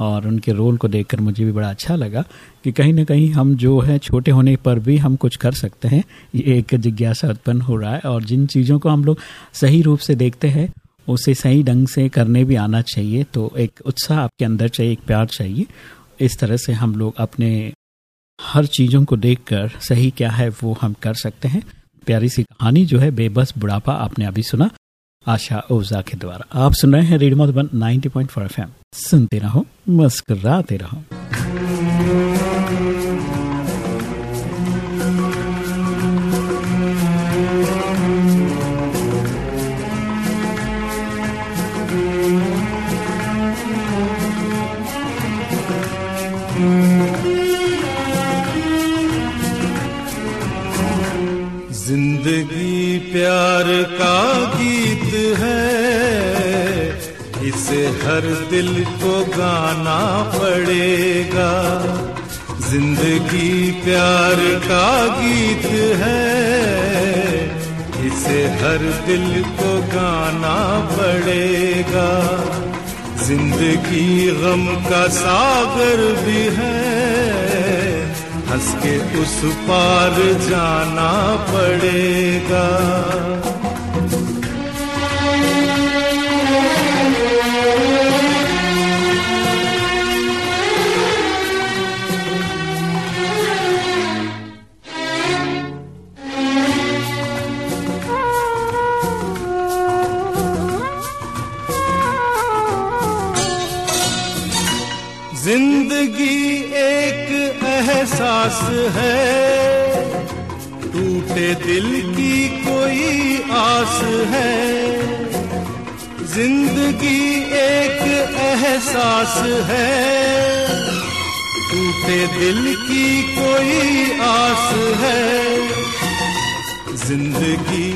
और उनके रोल को देखकर मुझे भी बड़ा अच्छा लगा कि कहीं ना कहीं हम जो है, छोटे होने पर भी हम कुछ कर सकते हैं। ये एक जिज्ञासा उत्पन्न हो रहा है, और जिन चीज़ों को हम लोग सही रूप से देखते हैं उसे सही ढंग से करने भी आना चाहिए। तो एक उत्साह आपके अंदर चाहिए, एक प्यार चाहिए। इस तरह से हम लोग अपने हर चीज़ों को देखकर सही क्या है वो हम कर सकते हैं। प्यारी सी कहानी जो है, बेबस बुढ़ापा आपने अभी सुना, आशा ओझा के द्वारा। आप सुन रहे हैं रेडियो मधुबन 90.4 एफएम। सुनते रहो, मुस्कुराते रहो। प्यार का गीत है, इसे हर दिल को गाना पड़ेगा। ज़िंदगी प्यार का गीत है, इसे हर दिल को गाना पड़ेगा। ज़िंदगी गम का सागर भी है हंस के उस पार जाना पड़ेगा। ज़िंदगी एक एहसास है। टूटे दिल की कोई आस है। ज़िंदगी एक एहसास है। टूटे दिल की कोई आस है। ज़िंदगी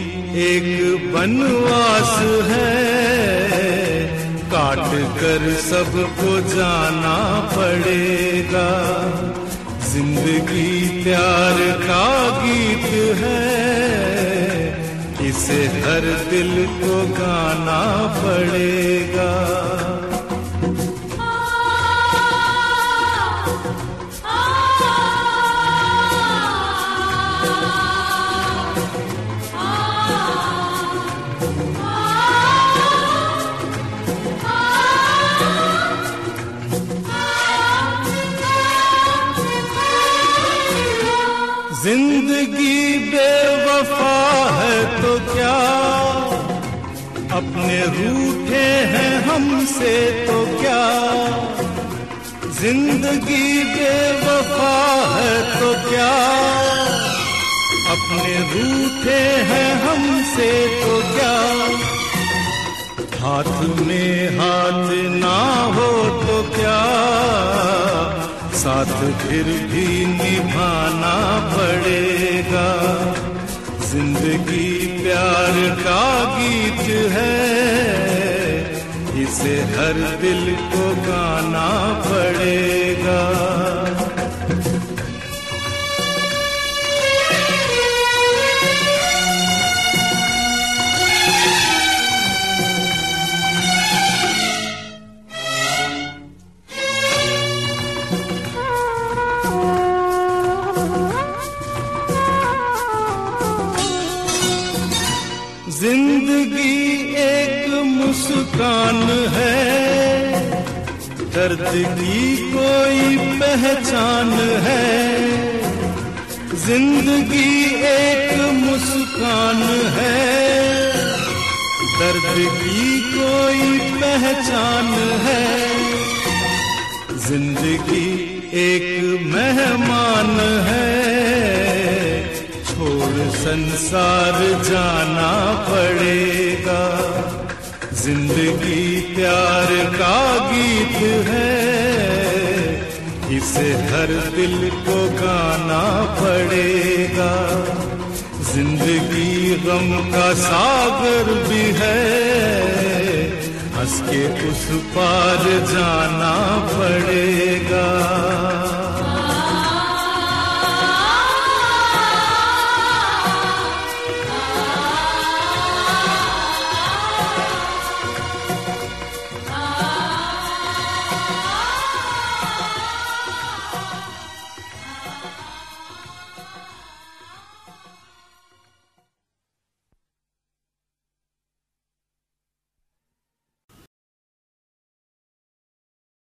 एक बनवास है। काट कर सबको जाना पड़ेगा। ज़िंदगी प्यार का गीत है। इसे हर दिल को गाना पड़ेगा। अपने रूठे हैं हमसे तो क्या? ज़िंदगी बेवफा है तो क्या? अपने रूठे हैं हमसे तो क्या? हाथ में हाथ ना हो तो क्या? साथ फिर भी निभाना पड़ेगा। ज़िंदगी प्यार का गीत है। इसे हर दिल को गाना पड़ेगा की कोई पहचान है। ज़िंदगी एक मुस्कान है। दर्द की कोई पहचान है। ज़िंदगी एक मेहमान है। छोड़ संसार जाना पड़ेगा। ज़िंदगी प्यार का गीत है। इसे हर दिल को गाना पड़ेगा। ज़िंदगी गम का सागर भी है। हंस के उस पार जाना पड़ेगा।